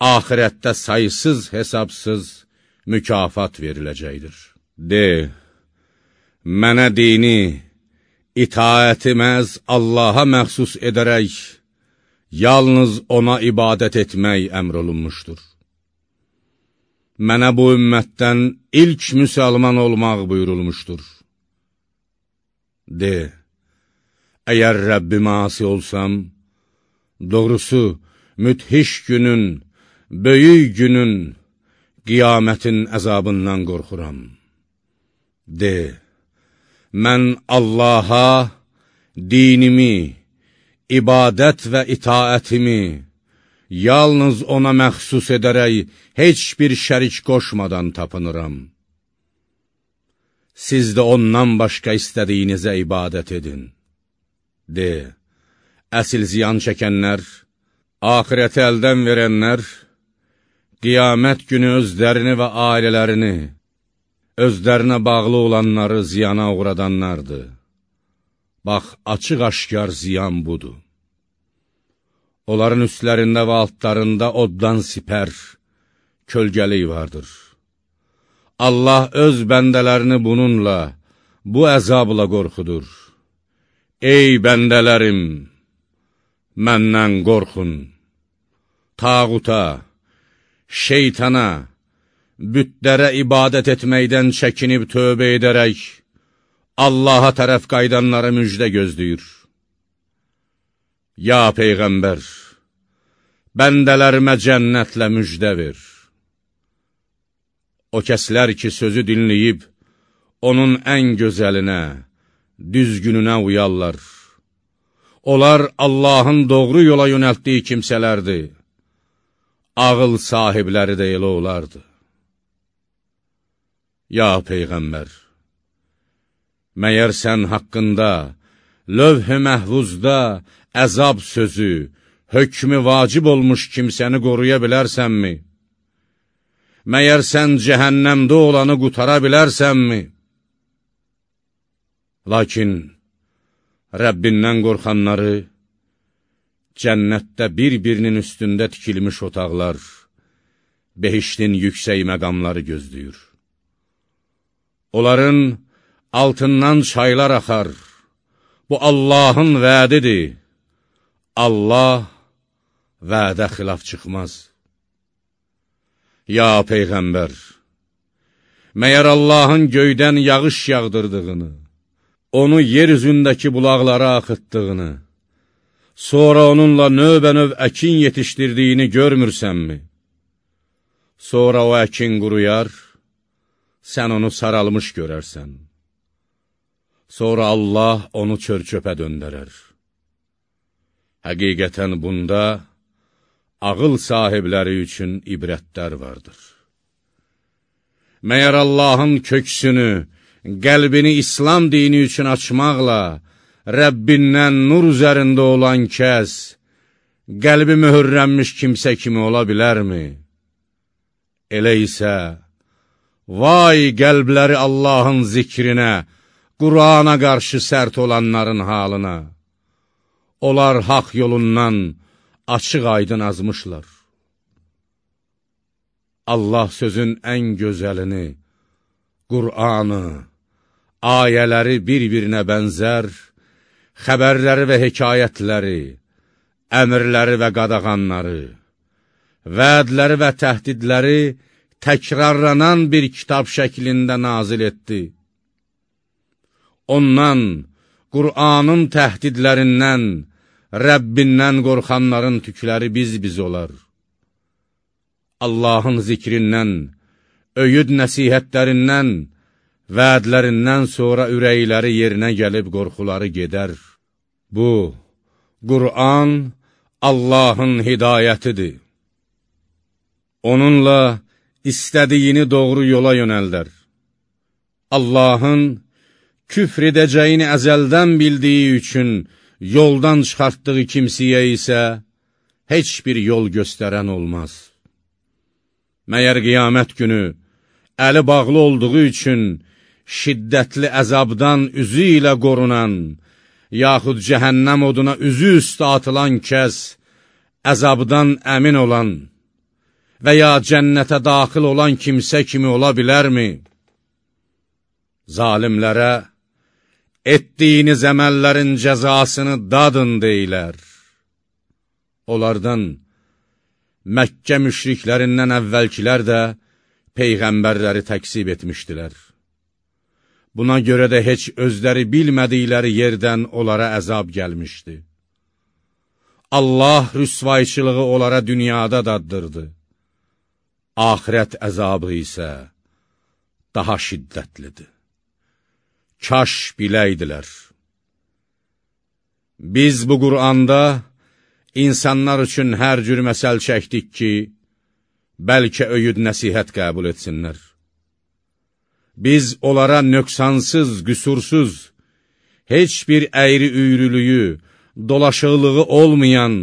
ahirətdə sayısız, hesabsız mükafat veriləcəkdir. De, mənə dini, itaəti məhz Allaha məxsus edərək, yalnız ona ibadət etmək əmr olunmuşdur. Mənə bu ümmətdən ilk müsəlman olmaq buyurulmuşdur. De, əgər Rəbbimə asi olsam, doğrusu, müthiş günün, böyük günün, qiyamətin əzabından qorxuram. De, mən Allaha dinimi, ibadət və itaətimi, yalnız ona məxsus edərək heç bir şərik qoşmadan tapınıram. Siz də ondan başqa istədiyinizə ibadət edin. De, əsil ziyan çəkənlər, ahirəti əldən verənlər, qiyamət günü özlərini və ailələrini, özlərinə bağlı olanları ziyana uğradanlardır. Bax, açıq-aşkar ziyan budur. Onların üstlərində və altlarında oddan sipər, kölgəlik vardır. Allah öz bəndələrini bununla, bu əzabla qorxudur. Ey bəndələrim, məndən qorxun, tağuta, şeytana, bütlərə ibadət etməkdən çəkinib tövbə edərək, Allaha tərəf qaydanları müjdə gözləyir. Ya Peyğəmbər, bəndələrimə cənnətlə müjdə ver. O kəslər ki, sözü dinləyib, onun ən gözəlinə, düzgününə uyarlar. Onlar Allahın doğru yola yönəltdiyi kimsələrdir. Ağıl sahibləri də elə olardı. Ya Peyğəmbər, məyər sən haqqında, lövh-i məhvuzda əzab sözü, hökmü vacib olmuş kimsəni qoruya bilərsənmi? Məyər sən cəhənnəmdə olanı qutara bilərsənmi? Lakin Rəbbindən qorxanları cənnətdə bir-birinin üstündə tikilmiş otaqlar, behiştin yüksək məqamları gözləyir. Onların altından çaylar axar, bu Allahın vədidir. Allah vədə xilaf çıxmaz. Ya Peyğəmbər, məyər Allahın göydən yağış yağdırdığını, onu yer üzündəki bulaqlara axıtdığını, sonra onunla növbə-növ əkin yetişdirdiyini görmürsənmi? Sonra o əkin quruyar, sən onu saralmış görərsən. sonra Allah onu çörçöpə döndərər. Həqiqətən bunda ağıl sahibləri üçün ibrətlər vardır. Məyər Allahın köksünü, qəlbini İslam dini üçün açmaqla, Rəbbindən nur üzərində olan kəs, qəlbi mühürrənmiş kimsə kimi ola bilərmi? Elə isə, vay qəlbləri Allahın zikrinə, Qurana qarşı sərt olanların halına. Onlar haq yolundan açıq aydın azmışlar. Allah sözün ən gözəlini, Qur'anı, ayələri bir-birinə bənzər, xəbərləri və hekayətləri, əmrləri və qadağanları, vədləri və təhdidləri təkrarlanan bir kitab şəklində nazil etdi. Ondan, Qur'anın təhdidlərindən, Rəbbindən qorxanların tükləri biz-biz olar. Allahın zikrindən, öyüd nəsihətlərindən, vədlərindən sonra ürəkləri yerinə gəlib qorxuları gedər. Bu, Qur'an Allahın hidayətidir. Onunla istədiyini doğru yola yönəldər. Allahın küfr edəcəyini əzəldən bildiyi üçün yoldan çıxartdığı kimsiyə isə heç bir yol göstərən olmaz. Məyər qiyamət günü əli bağlı olduğu üçün şiddətli əzabdan üzü ilə qorunan, yaxud cəhənnəm oduna üzü üstə atılan kəs, əzabdan əmin olan və ya cənnətə daxil olan kimsə kimi ola bilərmi? Zalimlərə, etdiyiniz əməllərin cəzasını dadın deyilər. Onlardan, Məkkə müşriklərindən əvvəlkilər də Peyğəmbərləri təksib etmişdilər. Buna görə də heç özləri bilmədikləri yerdən onlara əzab gəlmişdi. Allah rüsvayçılığı onlara dünyada daddırdı. Ahirət əzabı isə daha şiddətlidir. Kaş biləydilər. Biz bu Quranda insanlar üçün hər cür məsəl çəkdik ki, bəlkə öyüd nəsihət qəbul etsinlər. Biz onlara nöqsansız, qüsursuz, heç bir əyri-üyrülüyü, dolaşıqlığı olmayan,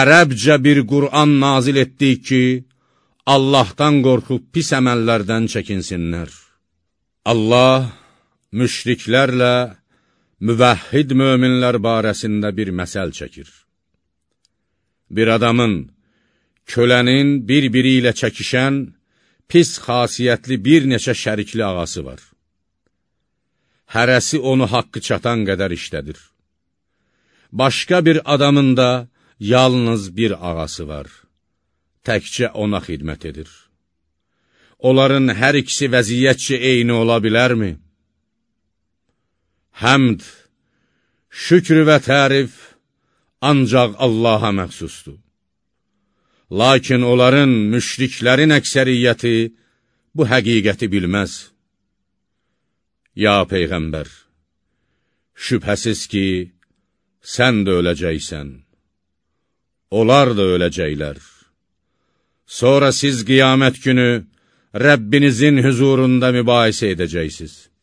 ərəbcə bir Qur'an nazil etdik ki, Allahdan qorxub pis əməllərdən çəkinsinlər. Allah müşriklərlə müvəhhid möminlər barəsində bir məsəl çəkir. Bir adamın, kölənin bir-biri ilə çəkişən, pis xasiyyətli bir neçə şərikli ağası var. Hərəsi onu haqqı çatan qədər işlədir. Başqa bir adamın da yalnız bir ağası var. Təkcə ona xidmət edir. Onların hər ikisi vəziyyətçi eyni ola bilərmi? Həmd, şükr və tərif ancaq Allaha məxsusdur. Lakin onların, müşriklərin əksəriyyəti bu həqiqəti bilməz. Ya Peyğəmbər, şübhəsiz ki, sən də öləcəksən, onlar da öləcəklər. Sonra siz qiyamət günü Rəbbinizin hüzurunda mübahisə edəcəksiniz.